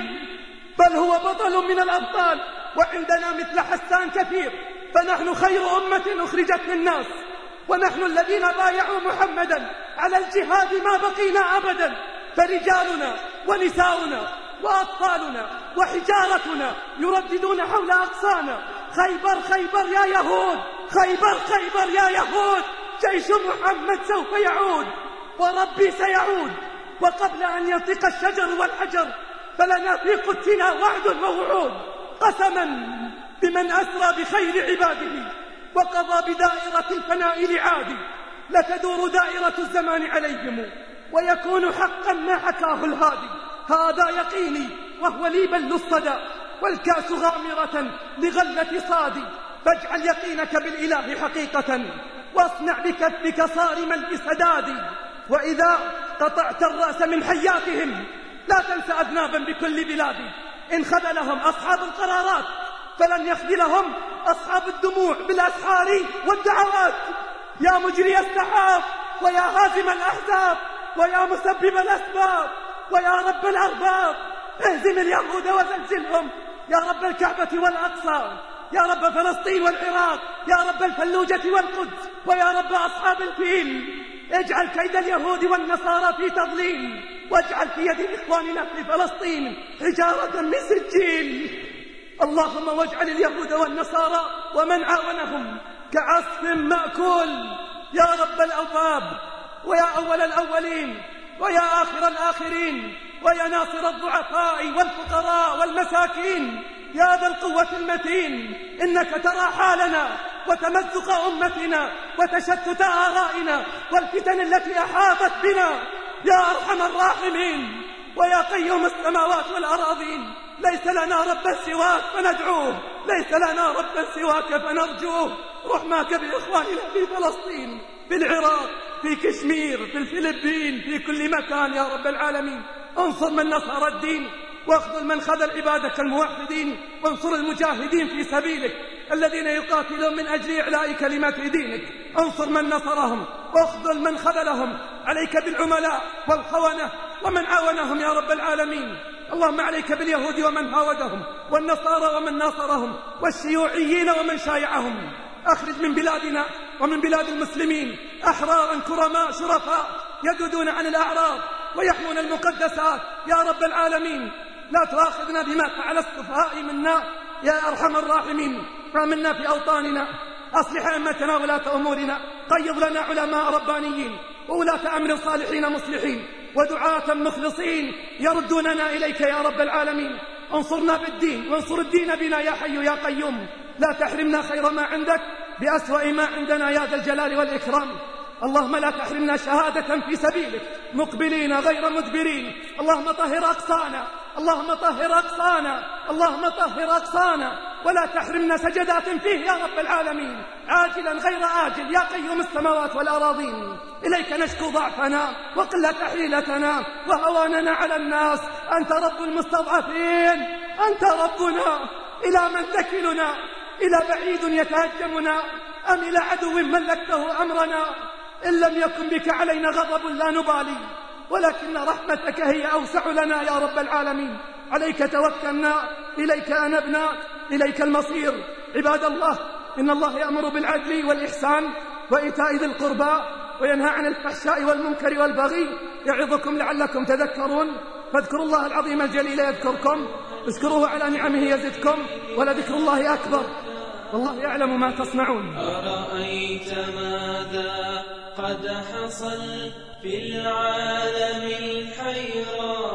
[SPEAKER 2] بل هو بطل من الأبطال وعندنا مثل حسان كثير فنحن خير أمة أخرجت للناس ونحن الذين بايعوا محمدا على الجهاد ما بقينا أبدا فرجالنا ونساؤنا وأطفالنا وحجارتنا يرددون حول أقصانا خيبر خيبر يا يهود خيبر خيبر يا يهود جيش محمد سوف يعود
[SPEAKER 3] وربي سيعود
[SPEAKER 2] وقبل أن ينطق الشجر والحجر فلنا في قدسنا وعد ووعود قسما بمن أسرى بخير عباده وقضى بدائرة الفناء لعادي لتدور دائرة الزمان عليهم ويكون حقا ما حكاه الهادي هذا يقيني وهو لي بل الصدى والكاس غامرة لغلة صادي فاجعل يقينك بالإله حقيقة واصنع بكفك صارما لسدادي وإذا قطعت الرأس من حياتهم لا تنسى أذنابا بكل بلادي إن خذلهم أصحاب القرارات فلن يخذلهم أصحاب الدموع بالأسحار والدعوات يا مجري السحاب ويا هازم الأحزاب ويا مسبب الأسباب ويا رب الأرباب اهزم اليهود وزلزلهم يا رب الكعبة والأقصى يا رب فلسطين والعراق يا رب الفلوجة والقدس ويا رب أصحاب الفيل اجعل كيد اليهود والنصارى في تضليل واجعل في يد إخواننا في فلسطين حجارة من سجيل اللهم واجعل اليهود والنصارى ومن عاونهم كعصف مأكول يا رب الأواب ويا أول الأولين ويا آخر الآخرين ويا ناصر الضعفاء والفقراء والمساكين يا ذا القوة المتين إنك ترى حالنا وتمزق أمتنا وتشتت آرائنا والفتن التي أحاطت بنا يا أرحم الراحمين ويا قيوم السماوات والأراضين ليس لنا ربا سواك فندعوه ليس لنا ربا سواك فنرجوه روح بإخواننا في فلسطين في العراق في كشمير في الفلبين في كل مكان يا رب العالمين انصر من نصر الدين واخذل من خذل عبادك الموحدين وانصر المجاهدين في سبيلك الذين يقاتلون من أجل إعلاء كلمة دينك انصر من نصرهم واخذل من خذلهم عليك بالعملاء والخونة ومن عاونهم يا رب العالمين اللهم عليك باليهود ومن هاودهم والنصارى ومن ناصرهم والشيوعيين ومن شايعهم أخرج من بلادنا ومن بلاد المسلمين أحرارا كرماء شرفاء يدودون عن الأعراض ويحمون المقدسات يا رب العالمين لا تؤاخذنا بما فعل السفهاء منا يا أرحم الراحمين آمنا في أوطاننا أصلح أئمتنا ولاة أمورنا قيض لنا علماء ربانيين وولاة أمر صالحين مصلحين ودعاة مخلصين يردوننا إليك يا رب العالمين انصرنا بالدين وانصر الدين بنا يا حي يا قيوم لا تحرمنا خير ما عندك بأسوأ ما عندنا يا ذا الجلال والإكرام اللهم لا تحرمنا شهادة في سبيلك مقبلين غير مدبرين اللهم طهر أقصانا اللهم طهر أقصانا اللهم طهر أقصانا ولا تحرمنا سجدات فيه يا رب العالمين عاجلا غير آجل يا قيوم السماوات والأراضين إليك نشكو ضعفنا وقلة حيلتنا وهواننا على الناس أنت رب المستضعفين أنت ربنا إلى من تكلنا إلى بعيد يتهجمنا أم إلى عدو ملكته أمرنا إن لم يكن بك علينا غضب لا نبالي ولكن رحمتك هي أوسع لنا يا رب العالمين عليك توكلنا إليك أنبنا إليك المصير عباد الله إن الله يأمر بالعدل والإحسان وإيتاء ذي القربى وينهى عن الفحشاء والمنكر والبغي يعظكم لعلكم تذكرون فاذكروا الله العظيم الجليل يذكركم اشكروه على نعمه يزدكم ولذكر الله أكبر والله يعلم ما تصنعون
[SPEAKER 3] أرأيت ماذا قد حصل في العالم الحيران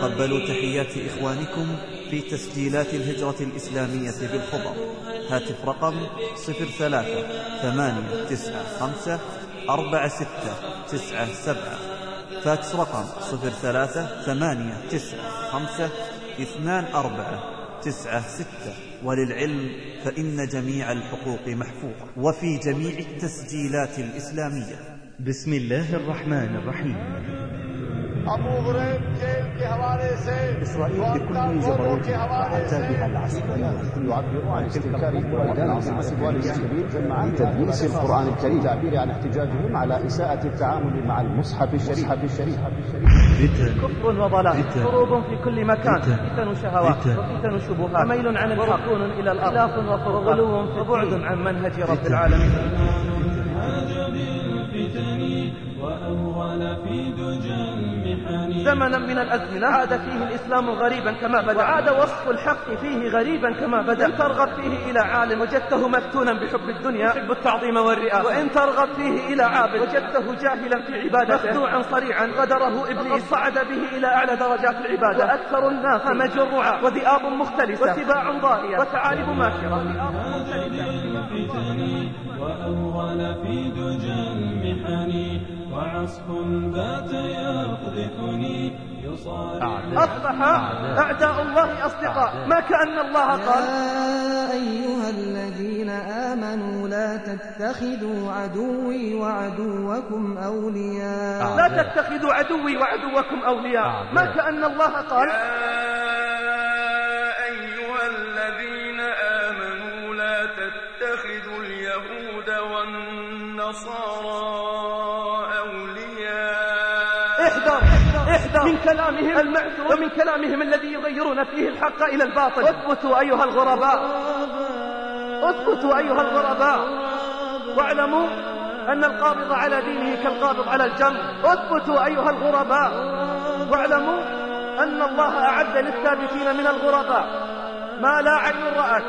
[SPEAKER 1] تقبلوا تحيات إخوانكم في تسجيلات الهجرة الإسلامية بالخبر هاتف رقم 03 8 9 5 4 6 9 7 فاكس رقم 03 8 9 5 2 4 تسعة ستة وللعلم فإن جميع الحقوق محفوظة وفي جميع التسجيلات الإسلامية بسم الله الرحمن الرحيم
[SPEAKER 3] أبو غريب
[SPEAKER 1] إسرائيل بكل جبروتها بها العسكرية يعبر عن استنكار الميدان العسكري الكبير لتدليس القرآن الكريم التعبير عن احتجاجهم على إساءة التعامل مع المصحف الشريف الشريف كفر وضلال حروب
[SPEAKER 2] في كل مكان فتن وشهوات وفتن شبهات وميل عن الحق إلى الأرض خلاف وغلو وبعد عن منهج رب العالمين
[SPEAKER 3] وأوغل في دجى المحن
[SPEAKER 2] زمنا من الأزمنة عاد فيه الإسلام غريبا كما بدأ وعاد وصف الحق فيه غريبا كما بدأ إن ترغب فيه إلى عالم وجدته مفتونا بحب الدنيا يحب التعظيم والرئاسة وإن ترغب فيه إلى عابد وجدته جاهلا في عبادته مخدوعا صريعا غدره إبليس صعد به إلى أعلى درجات العبادة وأكثر
[SPEAKER 3] الناس همج الرعاة وذئاب مختلسة وسباع ضارية وثعالب ماكرة وأوغل في دجى المحن وعصف بات يقذفني أصبح أعداء الله أصدقاء ما كأن الله قال يا أيها الذين آمنوا لا تتخذوا عدوي وعدوكم أولياء لا
[SPEAKER 2] تتخذوا عدوي وعدوكم أولياء ما
[SPEAKER 3] كأن الله قال تتخذوا اليهود والنصارى
[SPEAKER 2] من كلامهم المعسول ومن كلامهم الذي يغيرون فيه الحق إلى الباطل اثبتوا أيها الغرباء اثبتوا أيها الغرباء واعلموا أن القابض على دينه كالقابض على الجمر اثبتوا أيها الغرباء واعلموا أن الله أعد للثابتين من الغرباء ما لا عين رأت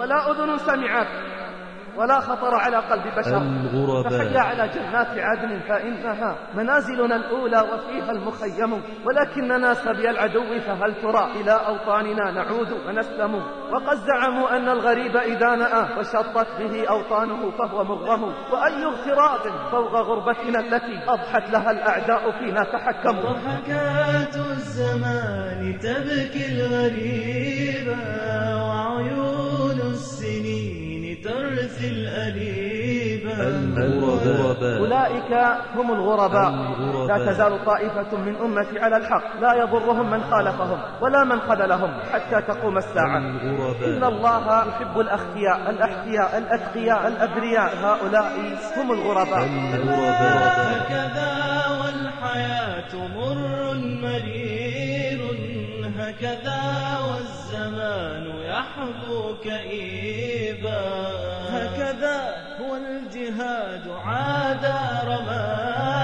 [SPEAKER 2] ولا أذن سمعت ولا خطر على قلب بشر فحيا على جنات عدن فإنها منازلنا الأولى وفيها المخيم ولكننا سبي العدو فهل ترى إلى أوطاننا نعود ونسلم وقد زعموا أن الغريب إذا نأى وشطت به أوطانه فهو مغرم وأي اغتراب فوق غربتنا
[SPEAKER 3] التي أضحت لها الأعداء فينا تحكموا ضحكات الزمان تبكي الغريب وعيون الناس الغرباء أولئك
[SPEAKER 2] هم الغرباء لا تزال طائفة من أمتي على الحق لا يضرهم من خالفهم ولا من خذلهم حتى تقوم الساعة إن الله يحب الأخياء الأحياء الأتقياء الأبرياء هؤلاء هم الغرباء هكذا
[SPEAKER 3] والحياة مر مرير هكذا والزمان الزمان يحظو كئيبا هكذا هو الجهاد عاد رمادا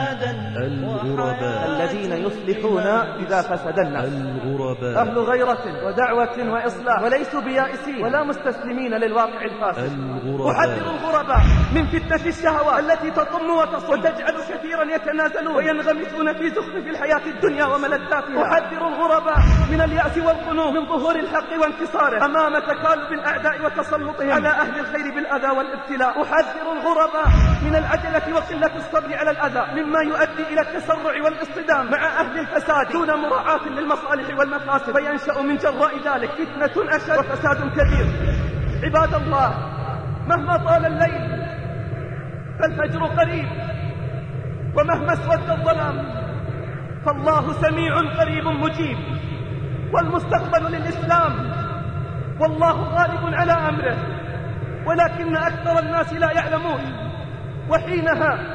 [SPEAKER 2] الغرباء الذين يصلحون إذا فسد الناس
[SPEAKER 3] الغرباء أهل
[SPEAKER 2] غيرة ودعوة وإصلاح وليسوا بيائسين ولا مستسلمين للواقع الفاسد الغرباء أحذر الغرباء من فتنة الشهوات التي تطم وتصل وتجعل كثيرا يتنازلون وينغمسون في زخرف الحياة الدنيا وملذاتها أحذر الغرباء من اليأس والقنوط من ظهور الحق وانتصاره أمام تكالب الأعداء وتسلطهم على أهل الخير بالأذى والابتلاء أحذر الغرباء من العجلة وقلة الصبر على الأذى مما يؤدي إلى التسرع والاصطدام مع أهل الفساد دون مراعاة للمصالح والمفاسد فينشأ من جراء ذلك فتنة أشد وفساد كبير عباد الله مهما طال الليل فالفجر قريب ومهما اسود الظلام فالله سميع قريب مجيب والمستقبل للإسلام والله غالب على أمره ولكن أكثر الناس لا يعلمون وحينها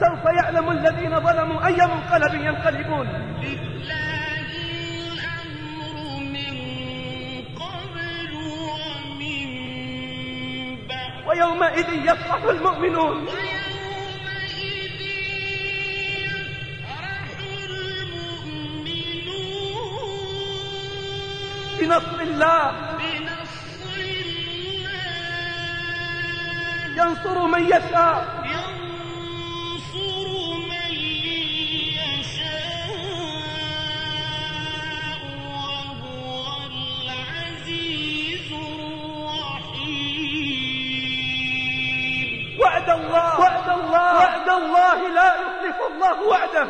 [SPEAKER 2] سوف يعلم الذين ظلموا أي منقلب ينقلبون لله الأمر من قبل ومن بعد ويومئذ يفرح المؤمنون بنصر الله بنصر الله ينصر من يشاء
[SPEAKER 3] وعد الله لا
[SPEAKER 2] يخلف الله وعده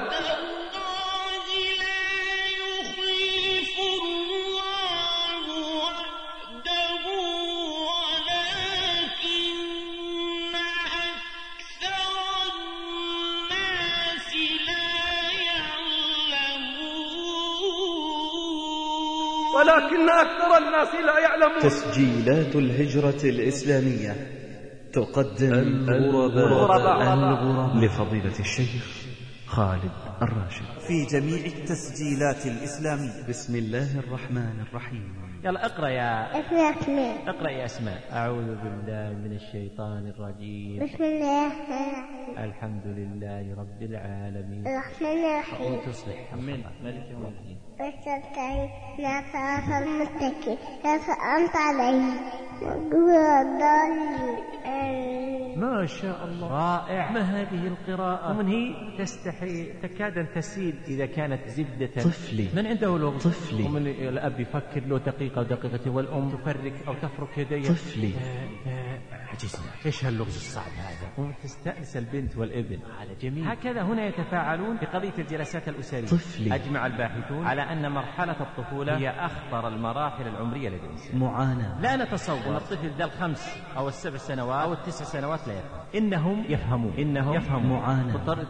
[SPEAKER 2] ولكن أكثر الناس لا يعلمون
[SPEAKER 4] تسجيلات الهجرة
[SPEAKER 1] الإسلامية تقدم الغرباء لفضيلة الشيخ خالد الراشد في جميع التسجيلات الإسلامية بسم الله الرحمن الرحيم يلا اقرأ يا أسماء اقرأ يا أسماء أعوذ بالله من الشيطان الرجيم بسم الله الرحمن الرحيم الحمد لله رب العالمين الرحمن الرحيم تصلح من ملك يوم الدين واستفتحي
[SPEAKER 3] لا تعرف المتكئ لا فأنت عليه 我的女儿。
[SPEAKER 1] ما شاء الله رائع ما هذه القراءة ومن هي تستحي تكاد أن تسيل إذا كانت زبدة طفلي من عنده لغز طفلي ومن الأب يفكر له دقيقة دقيقتين والأم تفرك أو تفرك يديه طفلي آه، آه، عجزنا ايش هاللغز الصعب هذا تستأنس البنت والابن هذا جميل هكذا هنا يتفاعلون بقضية الجلسات الأسرية طفلي أجمع الباحثون على أن مرحلة الطفولة هي أخطر المراحل العمرية لدى الإنسان معاناة لا نتصور أن الطفل ذا الخمس أو السبع سنوات أو التسع سنوات لا يفهم إنهم يفهمون إنهم يفهمون معانا مضطر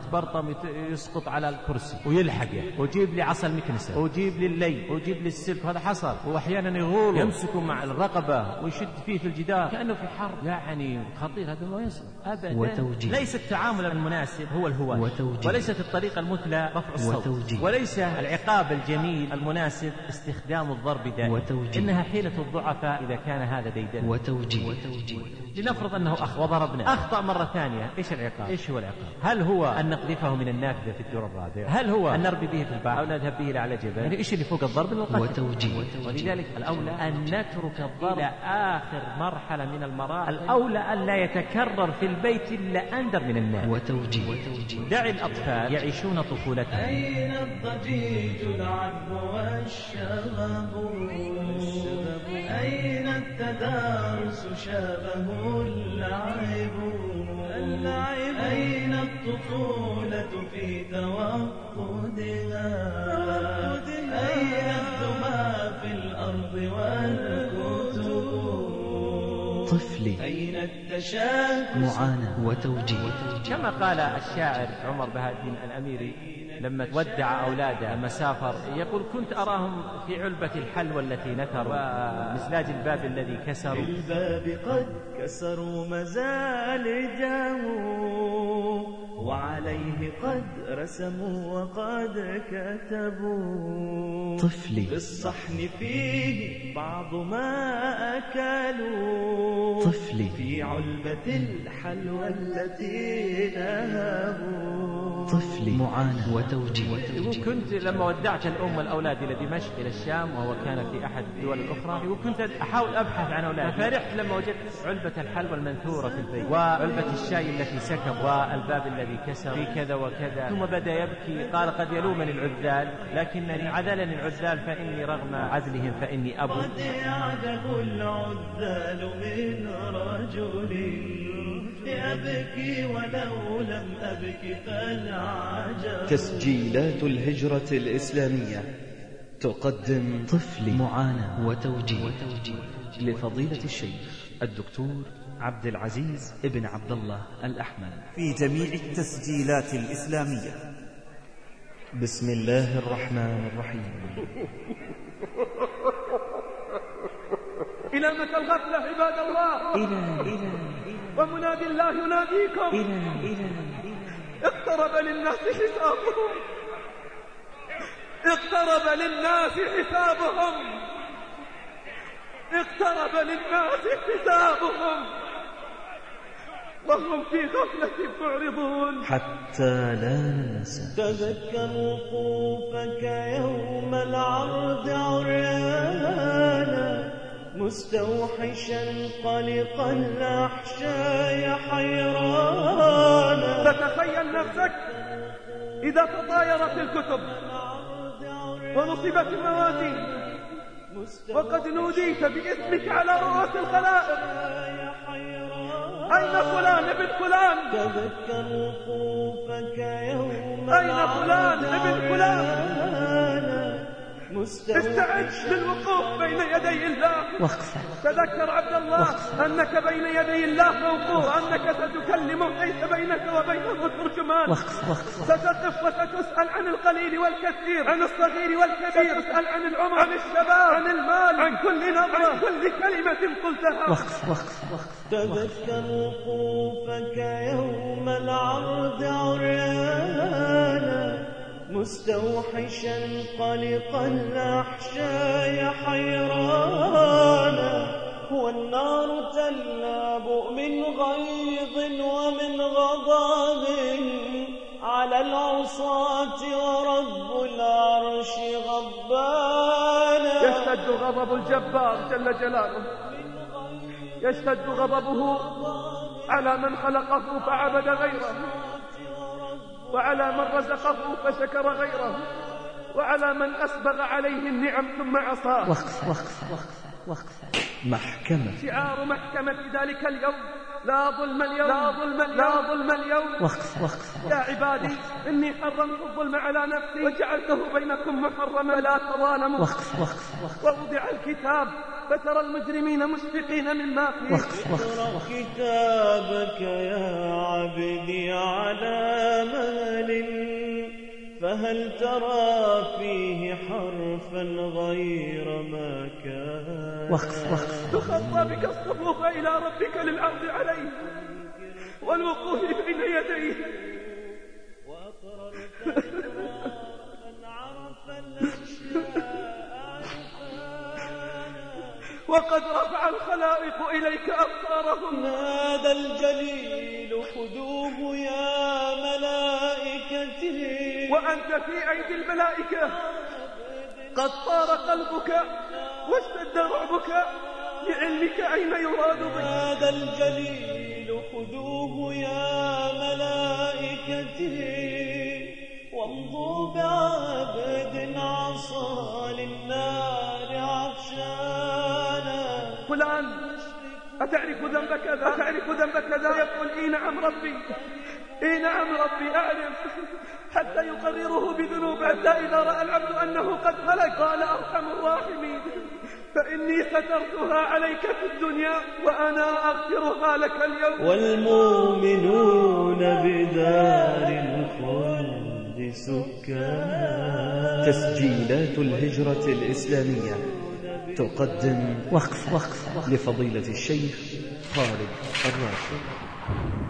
[SPEAKER 1] يسقط على الكرسي ويلحق وجيب يعني. لي عصا المكنسة وجيب لي اللي وجيب لي السلف هذا حصل وأحيانا يغول يمسكه مع الرقبة ويشد فيه في الجدار كأنه في حرب يعني خطير هذا ما يصلح أبدا وتوجيه ليس التعامل المناسب هو الهواء وليست الطريقة المثلى رفع الصوت وتوجيه وليس العقاب الجميل المناسب استخدام الضرب دائما وتوجيه إنها حيلة الضعفاء إذا كان هذا ديدنا وتوجيه, وتوجيه. لنفرض أنه أخ وضربنا أخطأ مرة ثانية إيش العقاب إيش هو العقاب هل هو أن نقذفه من النافذة في الدور الرابع هل هو أن نربي به في البحر أو نذهب به إلى على جبل يعني إيش اللي فوق الضرب من القتل وتوجيه ولذلك الأولى أن نترك الضرب إلى آخر مرحلة من المراحل الأولى أن لا يتكرر في البيت إلا أندر من الناس وتوجيه دع الأطفال يعيشون طفولتهم
[SPEAKER 3] أين الضجيج العذب والشغب أين التدارس شابه اللعب اللعب أين الطفولة في توقدها أين
[SPEAKER 1] الدمى في الأرض والكتب طفلي معاناة وتوجيه كما قال الشاعر عمر بهاء الدين الأميري لما ودع أولاده لما سافر يقول كنت أراهم في علبة الحلوى التي نثروا مزلاج الباب الذي كسروا الباب قد كسروا مزالجه وعليه قد رسموا وقد كتبوا طفلي
[SPEAKER 3] بالصحن فيه بعض ما أكلوا طفلي
[SPEAKER 1] في علبة الحلوى التي ذهبوا طفلي معاناة وتوجيه وكنت لما ودعت الأم والأولاد إلى دمشق إلى الشام وهو كان في أحد الدول الأخرى وكنت أحاول أبحث عن أولادي ففرحت لما وجدت علبة الحلوى المنثورة في البيت وعلبة الشاي التي سكب والباب الذي كسر في كذا وكذا ثم بدأ يبكي قال قد يلومني العذال لكنني عذلني العذال فإني رغم عزلهم فإني أبو قد
[SPEAKER 3] يعذب العذال من رجل لأبكي ولو لم أبكي فالعجب
[SPEAKER 1] تسجيلات الهجرة الإسلامية تقدم طفل معاناة وتوجيه, وتوجيه لفضيلة الشيخ الدكتور عبد العزيز ابن عبد الله الأحمد في جميع التسجيلات الإسلامية بسم الله الرحمن الرحيم
[SPEAKER 2] إلى متى الغفلة عباد الله إلى إلى ومنادي الله يناديكم إلى اقترب
[SPEAKER 3] للناس حسابهم اقترب للناس حسابهم اقترب للناس حسابهم وهم في غفلة معرضون
[SPEAKER 1] حتى لا ننسى
[SPEAKER 3] تذكر وقوفك يوم العرض عرض مستوحشا قلقا الأحشاء حيرانا تتخيل نفسك
[SPEAKER 2] إذا تطايرت الكتب ونصبت الموازين
[SPEAKER 3] وقد نوديت باسمك على رؤوس الخلائق أين فلان ابن فلان تذكر خوفك يوم أين فلان ابن فلان استعد للوقوف بين يدي الله وقفة تذكر عبد الله
[SPEAKER 2] وقفة. أنك بين يدي الله موقوف أنك ستكلمه ليس بينك وبينه ترجمان وقفة. وقفة ستقف وستسأل عن القليل والكثير عن الصغير والكبير ستسأل عن العمر عن الشباب عن المال عن كل نظرة عن كل كلمة قلتها
[SPEAKER 1] وقفة وقفة, وقفة.
[SPEAKER 3] تذكر وقوفك يوم العرض عريانا مستوحشا قلقا الأحشاء حيرانا والنار تلاب من غيظ ومن غضب على العصاة ورب العرش غضبانا يشتد غضب الجبار جل جلاله يشتد غضبه
[SPEAKER 2] على من خلقه فعبد غيره وعلى من رزقه فشكر غيره وعلى من أسبغ عليه النعم ثم
[SPEAKER 1] عصاه وقفة وقفة وقفة وقفة محكمة
[SPEAKER 2] شعار محكمة ذلك اليوم لا ظلم اليوم لا ظلم اليوم لا ظلم اليوم
[SPEAKER 1] وقفة وقفة
[SPEAKER 2] يا عبادي وقفة إني حرمت الظلم على نفسي وجعلته بينكم محرما فلا تظالموا وقفة وقفة وقفة ووضع الكتاب فترى المجرمين مشفقين مما فيه وقفة
[SPEAKER 3] وقفة, كتابك يا ترى فيه حرفا غير ما كان وقف وقف تخطى بك الصفوف إلى ربك
[SPEAKER 2] للعرض عليه والوقوف بين يديه
[SPEAKER 3] وقد رفع الخلائق إليك أبصارهم هذا الجليل خذوه يا ملائكتي وأنت في أيدي الملائكة قد طار قلبك واشتد رعبك لعلمك أين يراد بك هذا الجليل خذوه يا ملائكتي وامضوا بعبد عصى للنار عطشانا فلان أتعرف ذنب
[SPEAKER 2] كذا أتعرف ذنب كذا يقول إي نعم ربي إي نعم ربي أعرف حتى يقرره بذنوب حتى إذا رأى العبد أنه قد هلك قال أرحم الراحمين فإني سترتها عليك في الدنيا وأنا أغفرها
[SPEAKER 3] لك اليوم والمؤمنون بدار
[SPEAKER 1] الخلد سكان تسجيلات الهجرة الإسلامية تقدم وقف وقف, وقف لفضيلة الشيخ خالد الراشد